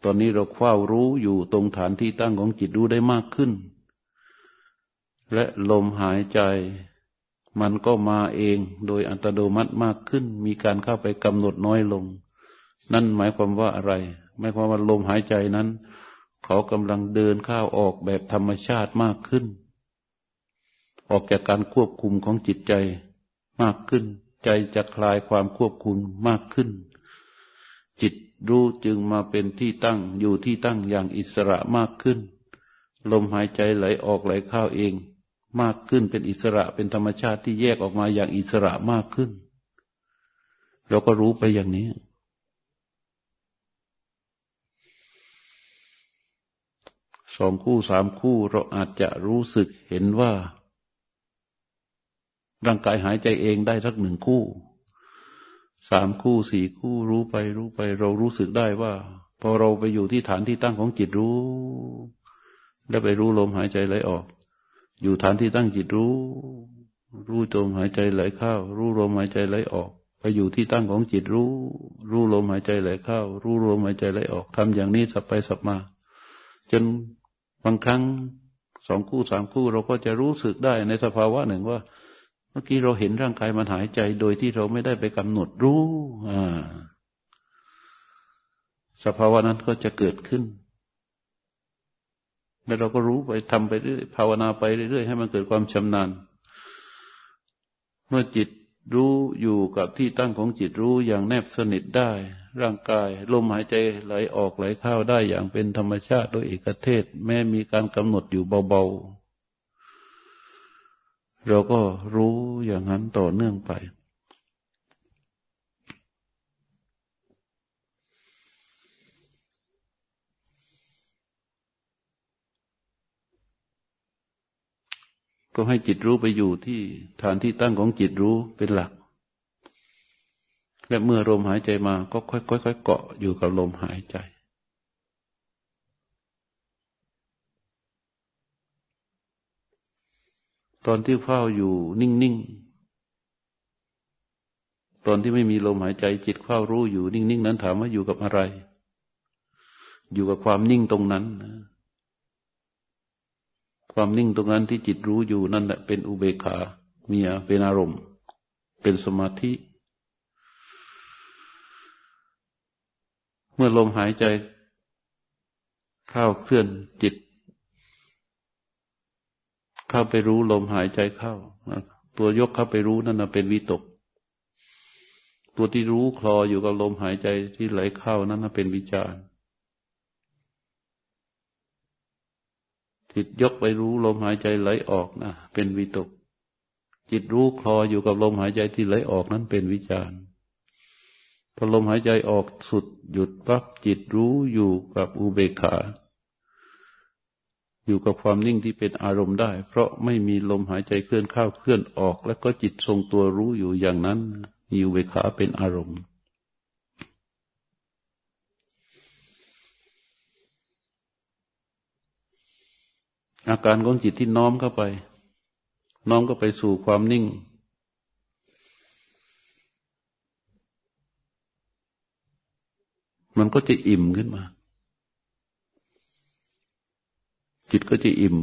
ตอนนี้เราเฝ้ารู้อยู่ตรงฐานที่ตั้งของจิตรู้ได้มากขึ้น และลมหายใจ มันก็มาเองโดยอัตโนมัติมากขึ้น มีการเข้าไปกำหนดน้อยลง นั่นหมายความว่าอะไรหมายความว่าลมหายใจนั้น เขากำลังเดินเข้าออกแบบธรรมชาติมากขึ้น ออกจากการควบคุมของจิตใจมากขึ้น ใจจะคลายความควบคุมมากขึ้น จิตรู้จึงมาเป็นที่ตั้งอยู่ที่ตั้งอย่างอิสระมากขึ้น ลมหายใจไหลออกไหลเข้าเอง มากขึ้นเป็นอิสระเป็นธรรมชาติที่แยกออกมาอย่างอิสระมากขึ้น เราก็รู้ไปอย่างนี้ สองคู่สามคู่เราอาจจะรู้สึกเห็นว่า ร่างกายหายใจเองได้ทักหนึ่งคู่ สามคู่สี่คู่รู้ไปรู้ไป เรารู้สึกได้ว่า พอเราไปอยู่ที่ฐานที่ตั้งของจิตรู้ แล้วไปรู้ลมหายใจไหลออก อยู่ฐานที่ตั้งจิตรู้ รู้ลมหายใจไหลเข้า รู้ลมหายใจไหลออก ไปอยู่ที่ตั้งของจิตรู้ รู้ลมหายใจไหลเข้า รู้ลมหายใจไหลออกทำอย่างนี้สับไปสับมา จนบางครั้งสองคู่สามคู่เราก็จะรู้สึกได้ในสภาวะหนึ่งว่า เมื่อกี้เราเห็นร่างกายมันหายใจ โดยที่เราไม่ได้ไปกำหนดรู้อ่าสภาวะนั้นก็จะเกิดขึ้นแล้วเราก็รู้ไปทำไปเรื่อยภาวนาไปเรื่อย ๆ ให้มันเกิดความชำนาญ เมื่อจิตรู้อยู่กับที่ตั้งของจิตรู้อย่างแนบสนิทได้ ร่างกายลมหายใจไหลออกไหลเข้าได้อย่างเป็นธรรมชาติโดยเอกเทศ แม้มีการกำหนดอยู่เบาๆ เราก็รู้อย่างนั้นต่อเนื่องไป ก็ให้จิตรู้ไปอยู่ที่ฐานที่ตั้งของจิตรู้เป็นหลัก และเมื่อลมหายใจมาก็ค่อยๆเกาะอยู่กับลมหายใจ ตอนที่เฝ้าอยู่นิ่งๆ ตอนที่ไม่มีลมหายใจจิตเฝ้ารู้อยู่นิ่งๆ นั้นถามว่าอยู่กับอะไร อยู่กับความนิ่งตรงนั้น ความนิ่งตรงนั้นที่จิตรู้อยู่นั่นแหละเป็นอุเบกขาเมียเป็นอารมณ์ เป็นสมาธิ เมื่อลมหายใจเข้าเคลื่อนจิต เข้าไปรู้ลมหายใจเข้า ตัวยกเข้าไปรู้นั่นเป็นวิตก ตัวที่รู้คลออยู่กับลมหายใจที่ไหลเข้านั้นเป็นวิจารจิตยกไปรู้ลมหายใจไหลออกนะเป็นวิตก จิตรู้คลออยู่กับลมหายใจที่ไหลออกนั้นเป็นวิจารพอลมหายใจออกสุดหยุดปั๊บจิตรู้อยู่กับอุเบกขา อยู่กับความนิ่งที่เป็นอารมณ์ได้ เพราะไม่มีลมหายใจเคลื่อนเข้าเคลื่อนออก แล้วก็จิตทรงตัวรู้อยู่อย่างนั้นอยู่เวขาเป็นอารมณ์ อาการของจิตที่น้อมเข้าไป น้อมก็ไปสู่ความนิ่ง มันก็จะอิ่มขึ้นมา จิตก็จะอิ่ม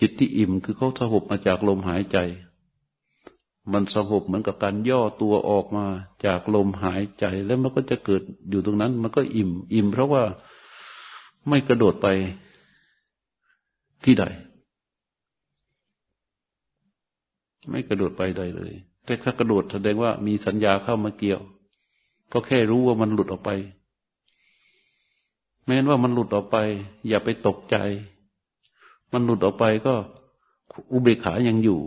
จิตที่อิ่มคือเขาสงบมาจากลมหายใจ มันสงบเหมือนกับการย่อตัวออกมาจากลมหายใจ แล้วมันก็จะเกิดอยู่ตรงนั้น มันก็อิ่ม อิ่ม เพราะว่าไม่กระโดดไปที่ใด ไม่กระโดดไปใดเลย แต่ถ้ากระโดดแสดงว่ามีสัญญาเข้ามาเกี่ยว ก็แค่รู้ว่ามันหลุดออกไป แม้นว่ามันหลุดออกไป อย่าไปตกใจ มันหลุดออกไปก็อุเบกขายังอยู่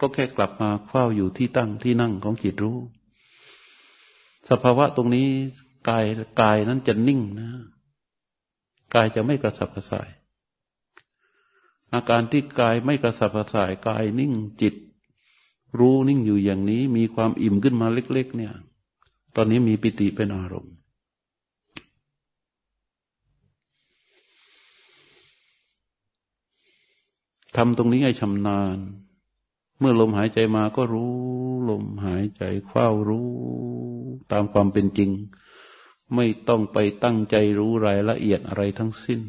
ก็แค่กลับมาเฝ้าอยู่ที่ตั้งที่นั่งของจิตรู้ สภาวะตรงนี้กายกายนั้นจะนิ่งนะ กายจะไม่กระสับกระส่าย อาการที่กายไม่กระสับกระส่าย กายนิ่งจิต รู้นิ่งอยู่อย่างนี้ มีความอิ่มขึ้นมาเล็ก ๆ เนี่ย ตอนนี้มีปิติเป็นอารมณ์ ทำตรงนี้ให้ชำนาญ เมื่อลมหายใจมาก็รู้ ลมหายใจเฝ้ารู้ ตามความเป็นจริง ไม่ต้องไปตั้งใจรู้รายละเอียดอะไรทั้งสิ้น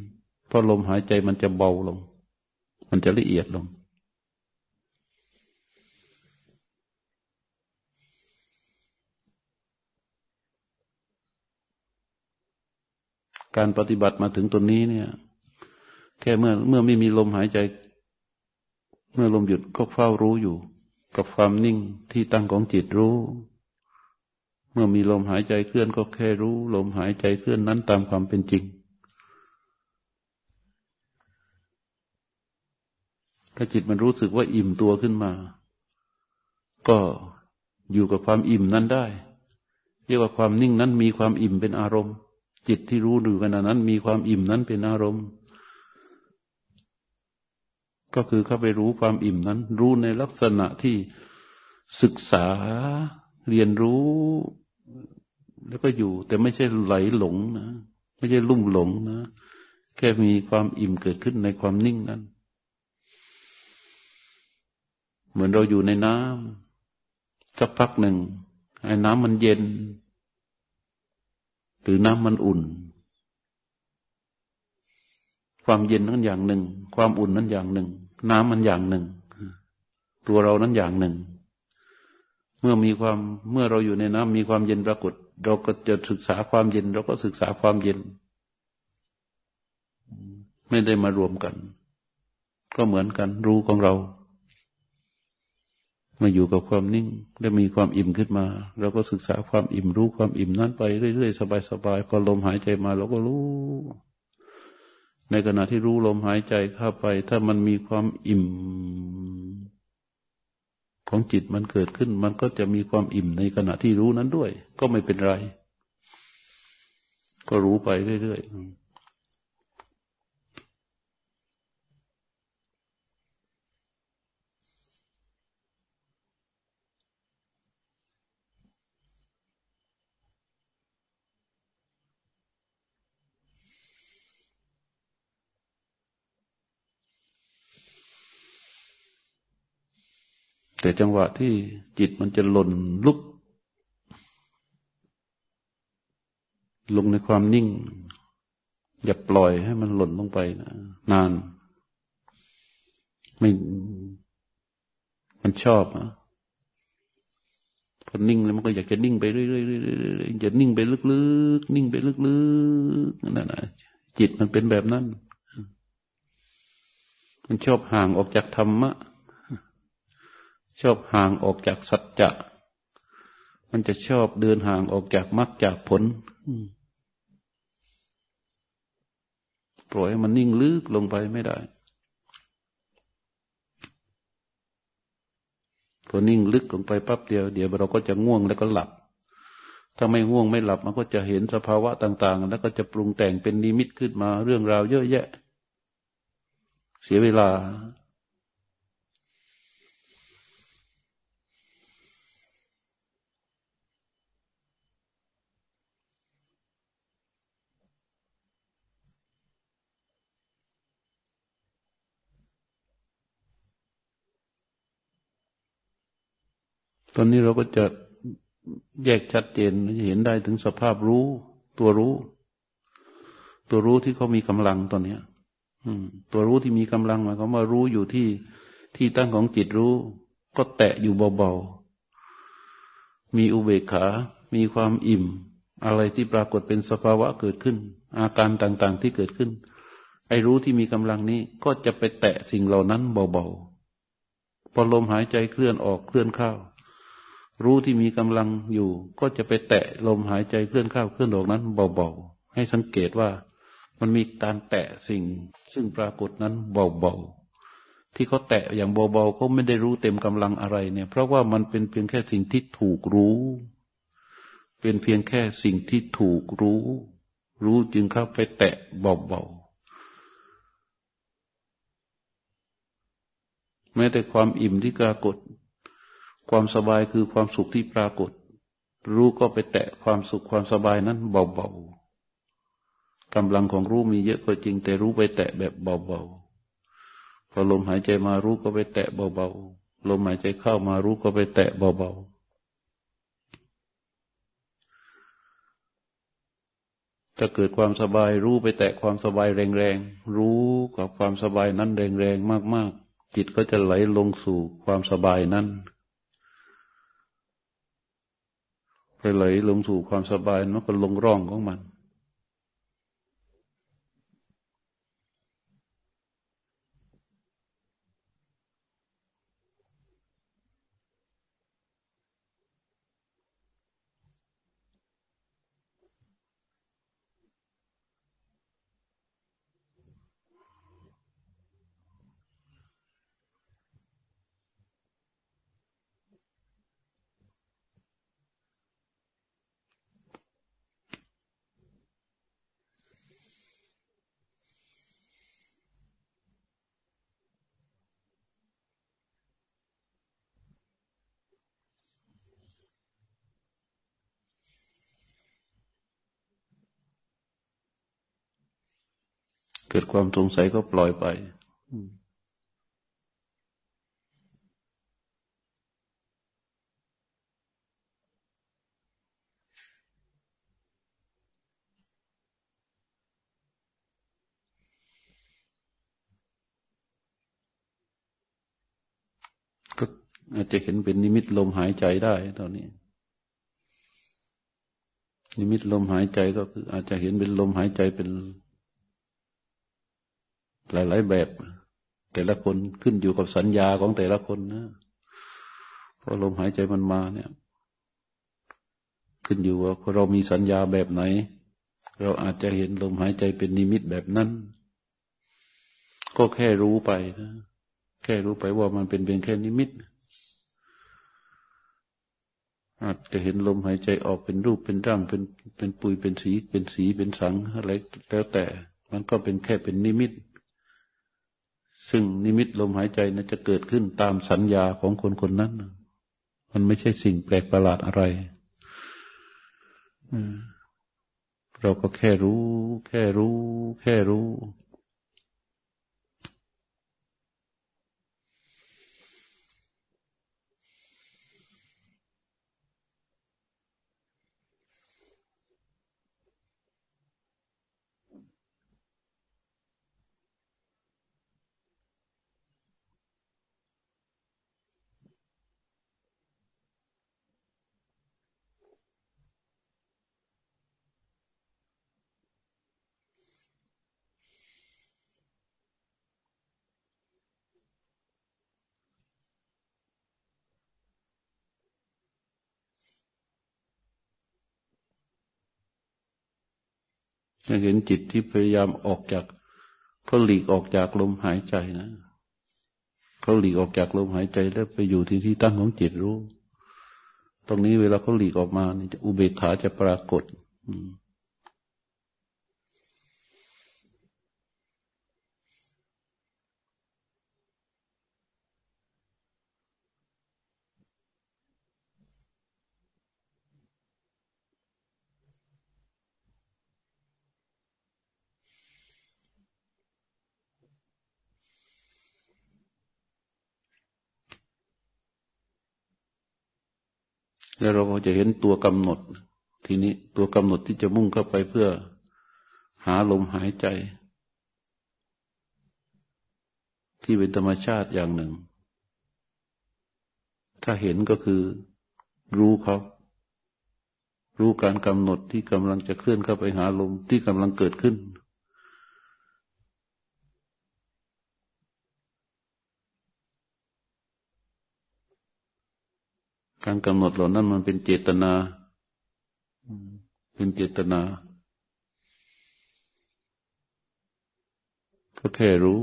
เพราะลมหายใจมันจะเบาลง มันจะละเอียดลง การปฏิบัติมาถึงตนนี้เนี่ย แค่เมื่อเมื่อไม่มีลมหายใจ เมื่อลมหยุดก็เฝ้ารู้อยู่ กับความนิ่งที่ตั้งของจิตรู้ เมื่อมีลมหายใจเคลื่อนก็แค่รู้ ลมหายใจเคลื่อนนั้นตามความเป็นจริงถ้าจิตมันรู้สึกว่าอิ่มตัวขึ้นมา ก็อยู่กับความอิ่มนั้นได้ เรียกว่าความนิ่งนั้นมีความอิ่มเป็นอารมณ์ จิตที่รู้อยู่ขณะนั้น มีความอิ่มนั้นเป็นอารมณ์ ก็คือเข้าไปรู้ความอิ่มนั้น รู้ในลักษณะที่ศึกษาเรียนรู้ แล้วก็อยู่ แต่ไม่ใช่ไหลหลงนะ ไม่ใช่ลุ่มหลงนะ แค่มีความอิ่มเกิดขึ้นในความนิ่งนั้น เหมือนเราอยู่ในน้ำสักพักหนึ่งไอ้น้ำมันเย็น หรือน้ำมันอุ่น ความเย็นนั้นอย่างหนึ่ง ความอุ่นนั้นอย่างหนึ่ง น้ำมันอย่างหนึ่ง ตัวเรานั้นอย่างหนึ่ง เมื่อมีความเมื่อเราอยู่ในน้ำมีความเย็นปรากฏ เราก็จะศึกษาความเย็น เราก็ศึกษาความเย็น ไม่ได้มารวมกัน ก็เหมือนกันรู้ของเรา มาอยู่กับความนิ่งได้มีความอิ่มขึ้นมา เราก็ศึกษาความอิ่มรู้ความอิ่มนั้นไปเรื่อยๆสบายๆพอลมหายใจมาเราก็รู้ ในขณะที่รู้ลมหายใจเข้าไป ถ้ามันมีความอิ่ม ของจิตมันเกิดขึ้น มันก็จะมีความอิ่มในขณะที่รู้นั้นด้วย ก็ไม่เป็นไร ก็รู้ไปเรื่อยๆ แต่จังหวะที่จิตมันจะหล่นลุก ลงในความนิ่ง อย่าปล่อยให้มันหล่นลงไปนะนาน ไม่ มันชอบอะพอนิ่งแล้วมันก็อยากจะนิ่งไปเรื่อยๆจะนิ่งไปลึกๆ นิ่งไปลึกๆนั่นนะจิตมันเป็นแบบนั้น มันชอบห่างออกจากธรรมะ ชอบห่างออกจากสัจจะ มันจะชอบเดินห่างออกจากมรรคจากผลปล่อยให้มันนิ่งลึกลงไปไม่ได้พอนิ่งลึกลงไปปั๊บเดียวเดี๋ยวเราก็จะง่วงแล้วก็หลับ ถ้าไม่ง่วงไม่หลับ มันก็จะเห็นสภาวะต่าง ๆ แล้วก็จะปรุงแต่งเป็นนิมิตขึ้นมา เรื่องราวเยอะแยะ เสียเวลา ตอนนี้เราก็จะแยกชัดเจนจะเห็นได้ถึงสภาพรู้ ตัวรู้ ตัวรู้ที่เขามีกำลังตอนเนี้ย อืม ตัวรู้ที่มีกำลังหมายความว่ารู้อยู่ที่ที่ตั้งของจิตรู้ ก็แตะอยู่เบาๆ มีอุเบกขา มีความอิ่ม อะไรที่ปรากฏเป็นสภาวะเกิดขึ้น อาการต่างๆที่เกิดขึ้น ไอ้รู้ที่มีกำลังนี้ก็จะไปแตะสิ่งเหล่านั้นเบาๆ พอลมหายใจเคลื่อนออกเคลื่อนเข้า รู้ที่มีกำลังอยู่ ก็จะไปแตะลมหายใจเคลื่อนเข้าเคลื่อนออกนั้นเบาๆ ให้สังเกตว่ามันมีการแตะสิ่ง ซึ่งปรากฏนั้นเบาๆ ที่เขาแตะอย่างเบาๆเขาไม่ได้รู้เต็มกำลังอะไรเนี่ย เพราะว่ามันเป็นเพียงแค่สิ่งที่ถูกรู้ เป็นเพียงแค่สิ่งที่ถูกรู้ รู้จึงเข้าไปแตะเบาๆแม้แต่ความอิ่มที่ปรากฏ ความสบายคือความสุขที่ปรากฏ รู้ก็ไปแตะความสุขความสบายนั้นเบาๆกำลังของรู้มีเยอะก็จริง แต่รู้ไปแตะแบบเบาๆพอลมหายใจมารู้ก็ไปแตะเบาๆลมหายใจเข้ามารู้ก็ไปแตะเบาๆถ้าเกิดความสบายรู้ไปแตะความสบายแรงๆ รู้กับความสบายนั้นแรงๆ มากๆ จิตก็จะไหลลงสู่ความสบายนั้น ไปไหลลงสู่ความสบายมันก็ลงร่องของมัน เกิดความสงสัยก็ปล่อยไปก็อาจจะเห็นเป็นนิมิตลมหายใจได้ตอนนี้ นิมิตลมหายใจก็คือ อาจจะเห็นเป็นลมหายใจเป็น หลาย ๆ แบบ แต่ละคนขึ้นอยู่กับสัญญาของแต่ละคนนะพอลมหายใจมันมาเนี่ย ขึ้นอยู่ว่าเรามีสัญญาแบบไหน เราอาจจะเห็นลมหายใจเป็นนิมิตแบบนั้น ก็แค่รู้ไปนะแค่รู้ไปว่ามันเป็นเพียงแค่นิมิต อาจจะเห็นลมหายใจออกเป็นรูปเป็นร่างเป็นเป็นปุยเป็นสีเป็นสีเป็นสังอะไรแล้วแต่ มันก็เป็นแค่เป็นนิมิต ซึ่งนิมิตลมหายใจนะจะเกิดขึ้นตามสัญญาของคนคนนั้น มันไม่ใช่สิ่งแปลกประหลาดอะไร เราก็แค่รู้ แค่รู้ แค่รู้ เห็นจิตที่พยายามออกจากเขาหลีกออกจากลมหายใจนะเขาหลีกออกจากลมหายใจแล้วไปอยู่ที่ที่ตั้งของจิตรู้ ตรงนี้เวลาเขาหลีกออกมานี่อุเบกขาจะปรากฏ อืม แล้วเราก็จะเห็นตัวกำหนด ทีนี้ตัวกำหนดที่จะมุ่งเข้าไปเพื่อหาลมหายใจ ที่เป็นธรรมชาติอย่างหนึ่ง ถ้าเห็นก็คือรู้เขารู้การกำหนดที่กำลังจะเคลื่อนเข้าไปหาลมที่กำลังเกิดขึ้น การกำหนดเหล่านั้นมันเป็นเจตนา เป็นเจตนา ก็แค่รู้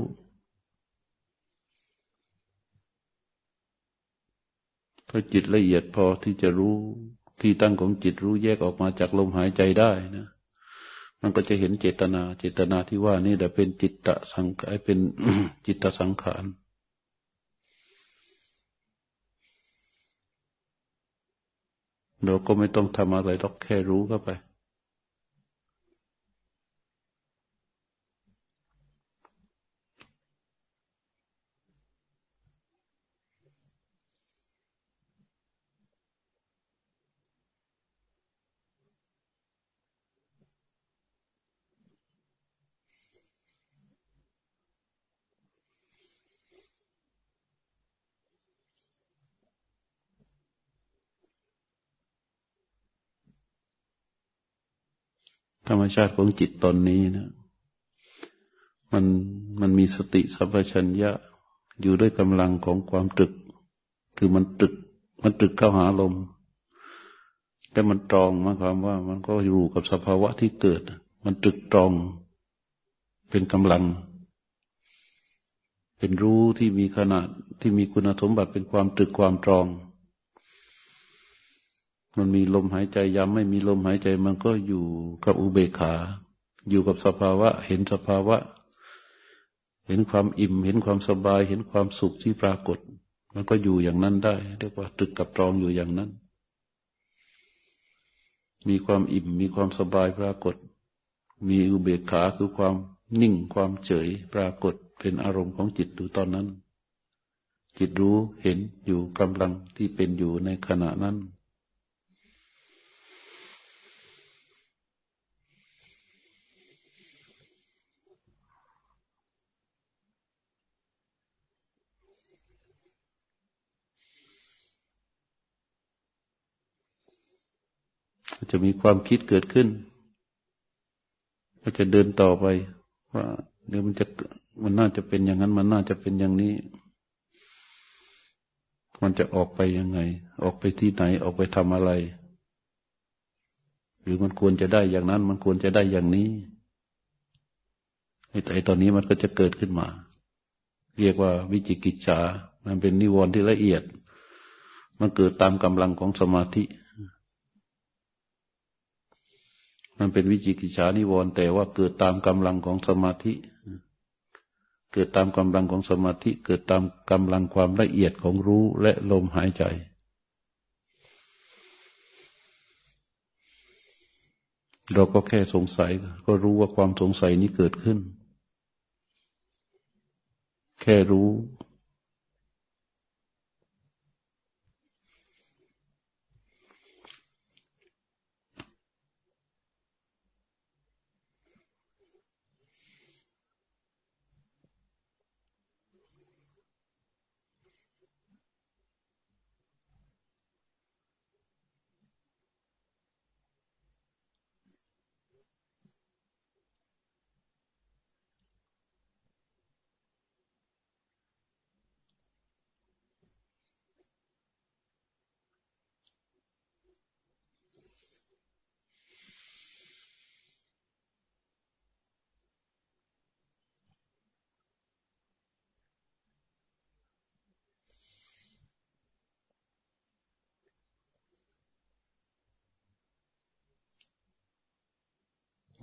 ถ้าจิตละเอียดพอที่จะรู้ที่ตั้งของจิตรู้แยกออกมาจากลมหายใจได้นะมันก็จะเห็นเจตนา เจตนาที่ว่านี่แหละเป็นจิตตสังขารเป็นจิตตสังขาร เราก็ไม่ต้องทำอะไรหรอกแค่รู้เข้าไป ธรรมชาติของจิตตนนี้นะ มันมันมีสติสัพพัญญะอยู่ด้วยกำลังของความตรึก คือมันตรึก มันตรึกเข้าหาลมแต่มันตรองหมายความว่า มันก็อยู่กับสภาวะที่เกิด มันตรึกตรอง เป็นกำลัง เป็นรู้ที่มีขนาดที่มีคุณสมบัติเป็นความตรึกความตรอง มันมีลมหายใจยามไม่มีลมหายใจมันก็อยู่กับอุเบกขา อยู่กับสภาวะ เห็นสภาวะ เห็นความอิ่ม เห็นความสบาย เห็นความสุขที่ปรากฏ มันก็อยู่อย่างนั้นได้เรียกว่าตึกกับตรองอยู่อย่างนั้น มีความอิ่มมีความสบายปรากฏ มีอุเบกขาคือความนิ่งความเฉยปรากฏเป็นอารมณ์ของจิตดูตอนนั้น จิตรู้เห็นอยู่กำลังที่เป็นอยู่ในขณะนั้น จะมีความคิดเกิดขึ้น ก็จะเดินต่อไป ว่าเดี๋ยวมันจะมันน่าจะเป็นอย่างนั้น มันน่าจะเป็นอย่างนี้ มันจะออกไปยังไง ออกไปที่ไหนออกไปทำอะไร หรือมันควรจะได้อย่างนั้น มันควรจะได้อย่างนี้ไอ้ตอนนี้มันก็จะเกิดขึ้นมา เรียกว่าวิจิกิจฉามันเป็นนิวรณ์ที่ละเอียด มันเกิดตามกำลังของสมาธิ มันเป็นวิจิกิจฉานิวรณ์แต่ว่าเกิดตามกำลังของสมาธิ เกิดตามกำลังของสมาธิ เกิดตามกำลังความละเอียดของรู้และลมหายใจ เราก็แค่สงสัย ก็รู้ว่าความสงสัยนี้เกิดขึ้น แค่รู้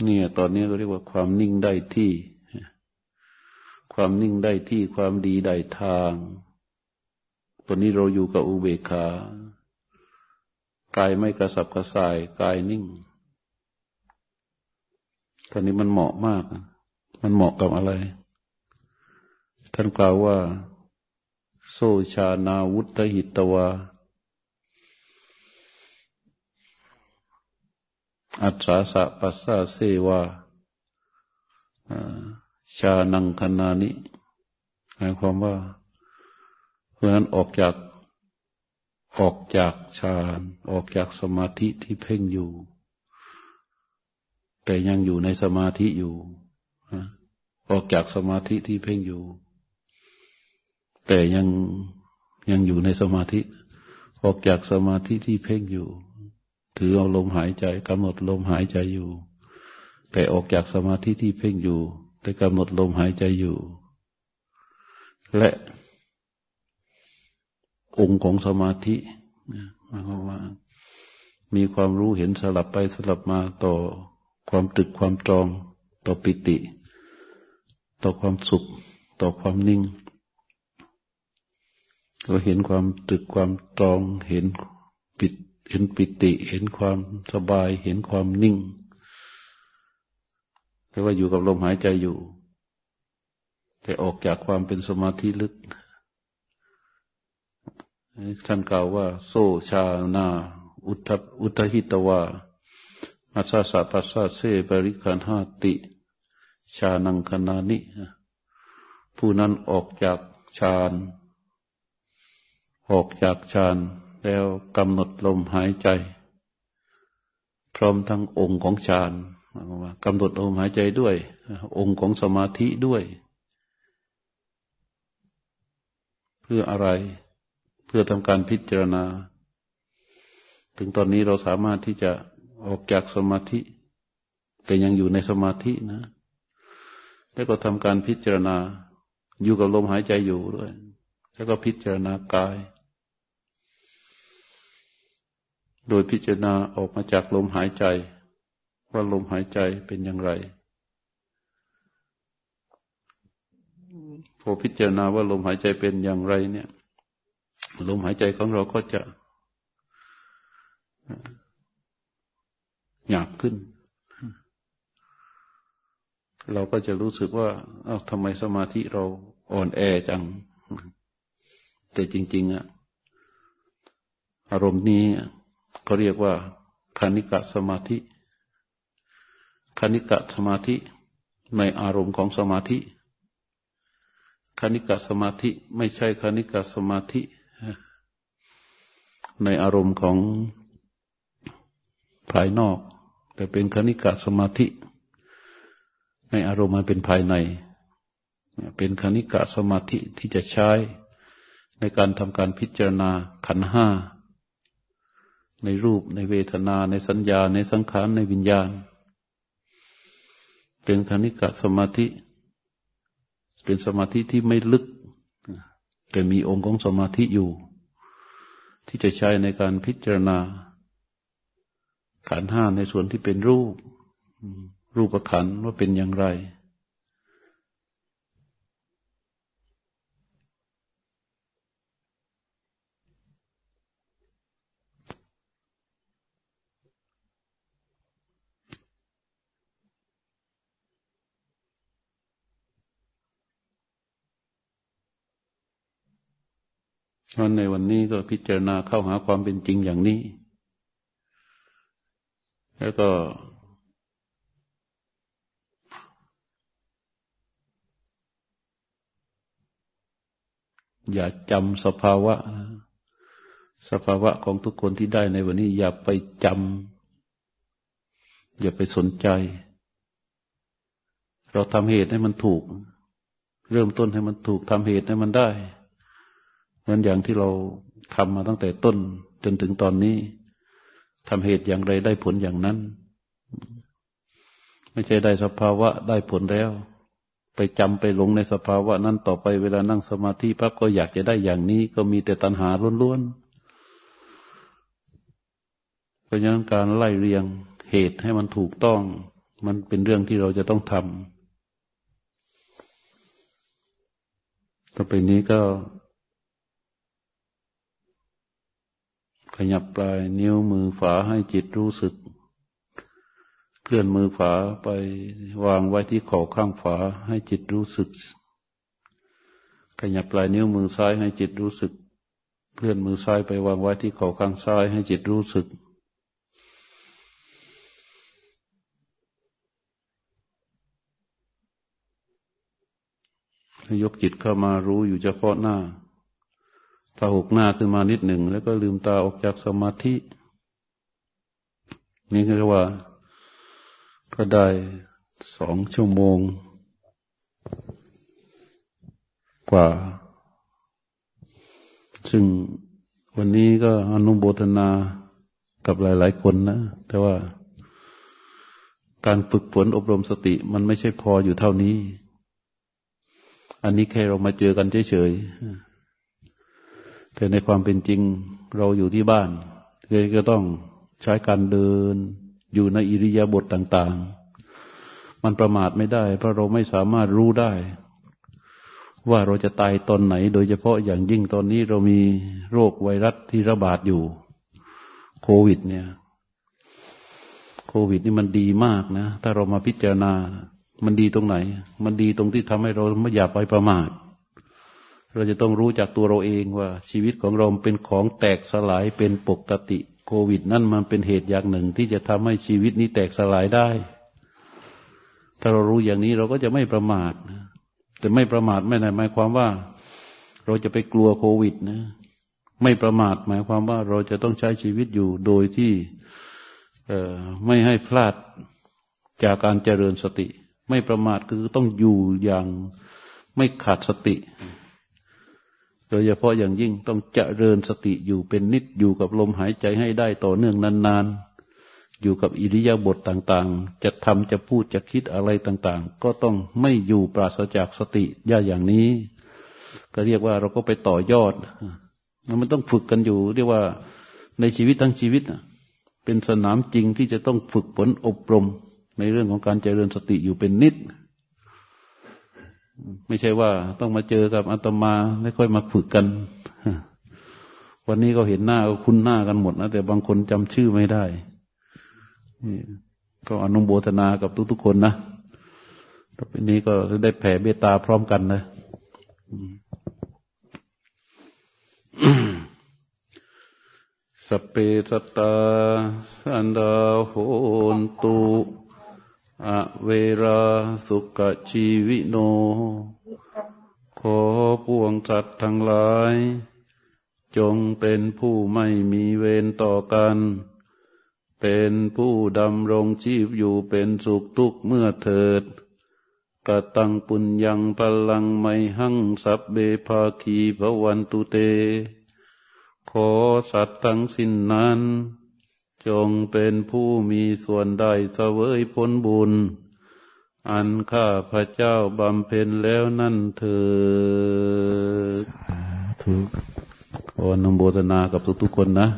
เนี่ย ตอนนี้ก็เรียกว่าความนิ่งได้ที่ ความนิ่งได้ที่ความดีได้ทาง ตอนนี้เราอยู่กับอุเบกขากายไม่กระสับกระส่ายกายนิ่ง ตอนนี้มันเหมาะมาก มันเหมาะกับอะไร ท่านกล่าวว่า โซชานาวุตหิตวา อัศสะปัสสะเสวาชานังคนานิหมายความว่า เพราะนั้นออกจากออกจากฌานออกจากสมาธิที่เพ่งอยู่ แต่ยังอยู่ในสมาธิอยู่ออกจากสมาธิที่เพ่งอยู่ แต่ยังยังอยู่ในสมาธิ ออกจากสมาธิที่เพ่งอยู่ ถือเอาลมหายใจกำหนดลมหายใจอยู่ แต่ออกจากสมาธิที่เพ่งอยู่ แต่กำหนดลมหายใจอยู่ และองค์ของสมาธิหมายความว่ามีความรู้เห็นสลับไปสลับมาต่อความตึกความตรอง ต่อปิติ ต่อความสุข ต่อความนิ่งเราเห็นความตึกความตรองเห็น เห็นปิติ เห็นความสบาย เห็นความนิ่ง แต่ว่าอยู่กับลมหายใจอยู่ แต่ออกจากความเป็นสมาธิลึก ท่านกล่าวว่า โซชานา อุทอุทหิตวาอัสสะปัสสะเสปริคันหาติ ชานังคนานิ ผู้นั้นออกจากฌาน ออกจากฌาน แล้วกำหนดลมหายใจ พร้อมทั้งองค์ของฌานกำหนดลมหายใจด้วย องค์ของสมาธิด้วย เพื่ออะไรเพื่อทำการพิจารณา ถึงตอนนี้เราสามารถที่จะออกจากสมาธิ แต่ยังอยู่ในสมาธินะ แล้วก็ทำการพิจารณา อยู่กับลมหายใจอยู่ด้วย แล้วก็พิจารณากาย โดยพิจารณาออกมาจากลมหายใจ ว่าลมหายใจเป็นอย่างไร พอพิจารณาว่าลมหายใจเป็นอย่างไรเนี่ย ลมหายใจของเราก็จะหยาบขึ้น เราก็จะรู้สึกว่าเอ้าทำไมสมาธิเราอ่อนแอจัง แต่จริง ๆอะอารมณ์นี้ เขาเรียกว่าคณิกะสมาธิคณิกะสมาธิในอารมณ์ของสมาธิคณิกะสมาธิไม่ใช่คณิกะสมาธิ ในอารมณ์ของภายนอก แต่เป็นคณิกะสมาธิ ในอารมณ์มันเป็นภายใน เป็นคณิกะสมาธิที่จะใช้ในการทำการพิจารณาขันห้า ในรูปในเวทนาในสัญญาในสังขารในวิญญาณ เป็นคณิกะสมาธิ เป็นสมาธิที่ไม่ลึก แต่มีองค์ของสมาธิอยู่ ที่จะใช้ในการพิจารณา ขันห้าในส่วนที่เป็นรูป รูปขันว่าเป็นอย่างไร เพราะในวันนี้ก็พิจารณาเข้าหาความเป็นจริงอย่างนี้ แล้วก็ อย่าจำสภาวะ สภาวะของทุกคนที่ได้ในวันนี้ อย่าไปจำอย่าไปสนใจ เราทำเหตุให้มันถูก เริ่มต้นให้มันถูกทำเหตุให้มันได้ มือนอย่างที่เราทำมาตั้งแต่ต้นจนถึงตอนนี้ทำเหตุอย่างไรได้ผลอย่างนั้น ไม่ใช่ได้สภาวะได้ผลแล้ว ไปจำไปหลงในสภาวะนั้นต่อไปเวลานั่งสมาธิปั๊บก็อยากจะได้อย่างนี้ ก็มีแต่ตัณหาล้วนๆเพราะฉะนั้นการไล่เรียงเหตุให้มันถูกต้อง มันเป็นเรื่องที่เราจะต้องทำต่อไปนี้ก็ ขยับปลายนิ้วมือฝาให้จิตรู้สึก เคลื่อนมือฝาไปวางไว้ที่ขอข้างฝาให้จิตรู้สึก ขยับปลายนิ้วมือซ้ายให้จิตรู้สึก เคลื่อนมือซ้ายไปวางไว้ที่ขอข้างซ้ายให้จิตรู้สึกยกจิตเข้ามารู้อยู่เฉพาะหน้า ถ้าหกหน้าขึ้นมานิดหนึ่ง แล้วก็ลืมตาออกจากสมาธิ นี่คือว่า ก็ได้สองชั่วโมง กว่า ซึ่งวันนี้ก็อนุโบทนากับหลาย ๆ คนนะ แต่ว่าการฝึกฝนอบรมสติมันไม่ใช่พออยู่เท่านี้ อันนี้แค่เรามาเจอกันเฉยๆ แต่ในความเป็นจริงเราอยู่ที่บ้านเลยก็ต้องใช้การเดิน อยู่ในอิริยาบถต่างๆ มันประมาทไม่ได้ เพราะเราไม่สามารถรู้ได้ ว่าเราจะตายตอนไหน โดยเฉพาะอย่างยิ่งตอนนี้เรามีโรคไวรัสที่ระบาดอยู่ โควิด เนี่ย โควิด นี่มันดีมากนะ ถ้าเรามาพิจารณา มันดีตรงไหน มันดีตรงที่ทำให้เราไม่อยากไปประมาท เราจะต้องรู้จากตัวเราเองว่าชีวิตของเราเป็นของแตกสลายเป็นปกติโควิด นั่นมันเป็นเหตุอย่างหนึ่งที่จะทำให้ชีวิตนี้แตกสลายได้ ถ้าเรารู้อย่างนี้เราก็จะไม่ประมาท แต่ไม่ประมาทไม่ได้หมายความว่า เราจะไปกลัวโควิดนะ ไม่ประมาทหมายความว่าเราจะต้องใช้ชีวิตอยู่โดยที่ไม่ให้พลาดจากการเจริญสติ ไม่ประมาทคือต้องอยู่อย่างไม่ขาดสติ โดยเฉพาะอย่างยิ่งต้องเจริญสติอยู่เป็นนิดอยู่กับลมหายใจให้ได้ต่อเนื่องนานๆ อยู่กับอิริยาบถต่างๆ จะทำจะพูดจะคิดอะไรต่างๆ ก็ต้องไม่อยู่ปราศจากสติย่าอย่างนี้ ก็เรียกว่าเราก็ไปต่อยอด มันต้องฝึกกันอยู่ เรียกว่าในชีวิตทั้งชีวิตเป็นสนามจริงที่จะต้องฝึกฝนอบรม ในเรื่องของการเจริญสติอยู่เป็นนิด ไม่ใช่ว่าต้องมาเจอกับอาตมาไม่ค่อยมาฝึกกัน วันนี้ก็เห็นหน้าก็คุ้นหน้ากันหมดนะแต่บางคนจำชื่อไม่ได้ก็อนุโมทนากับทุกๆคนนะต่อไปนี้ก็ได้แผ่เมตตาพร้อมกันนะสเปสตาสันดาโหนตุ อเวราสุกชีวิโน ขอพวงสัตว์ทั้งหลาย จงเป็นผู้ไม่มีเวรต่อกัน เป็นผู้ดำรงชีพอยู่เป็นสุขทุกเมื่อเถิดกตังปุญญังพลังไมหังสับเบภาคีพวันตุเต ขอสัตว์ทั้งสิ้นนั้น จงเป็นผู้มีส่วนได้เสวยผลบุญ อันข้าพระเจ้าบำเพ็ญแล้วนั่นเถิดขออนุโมทนากับทุกๆคนนะ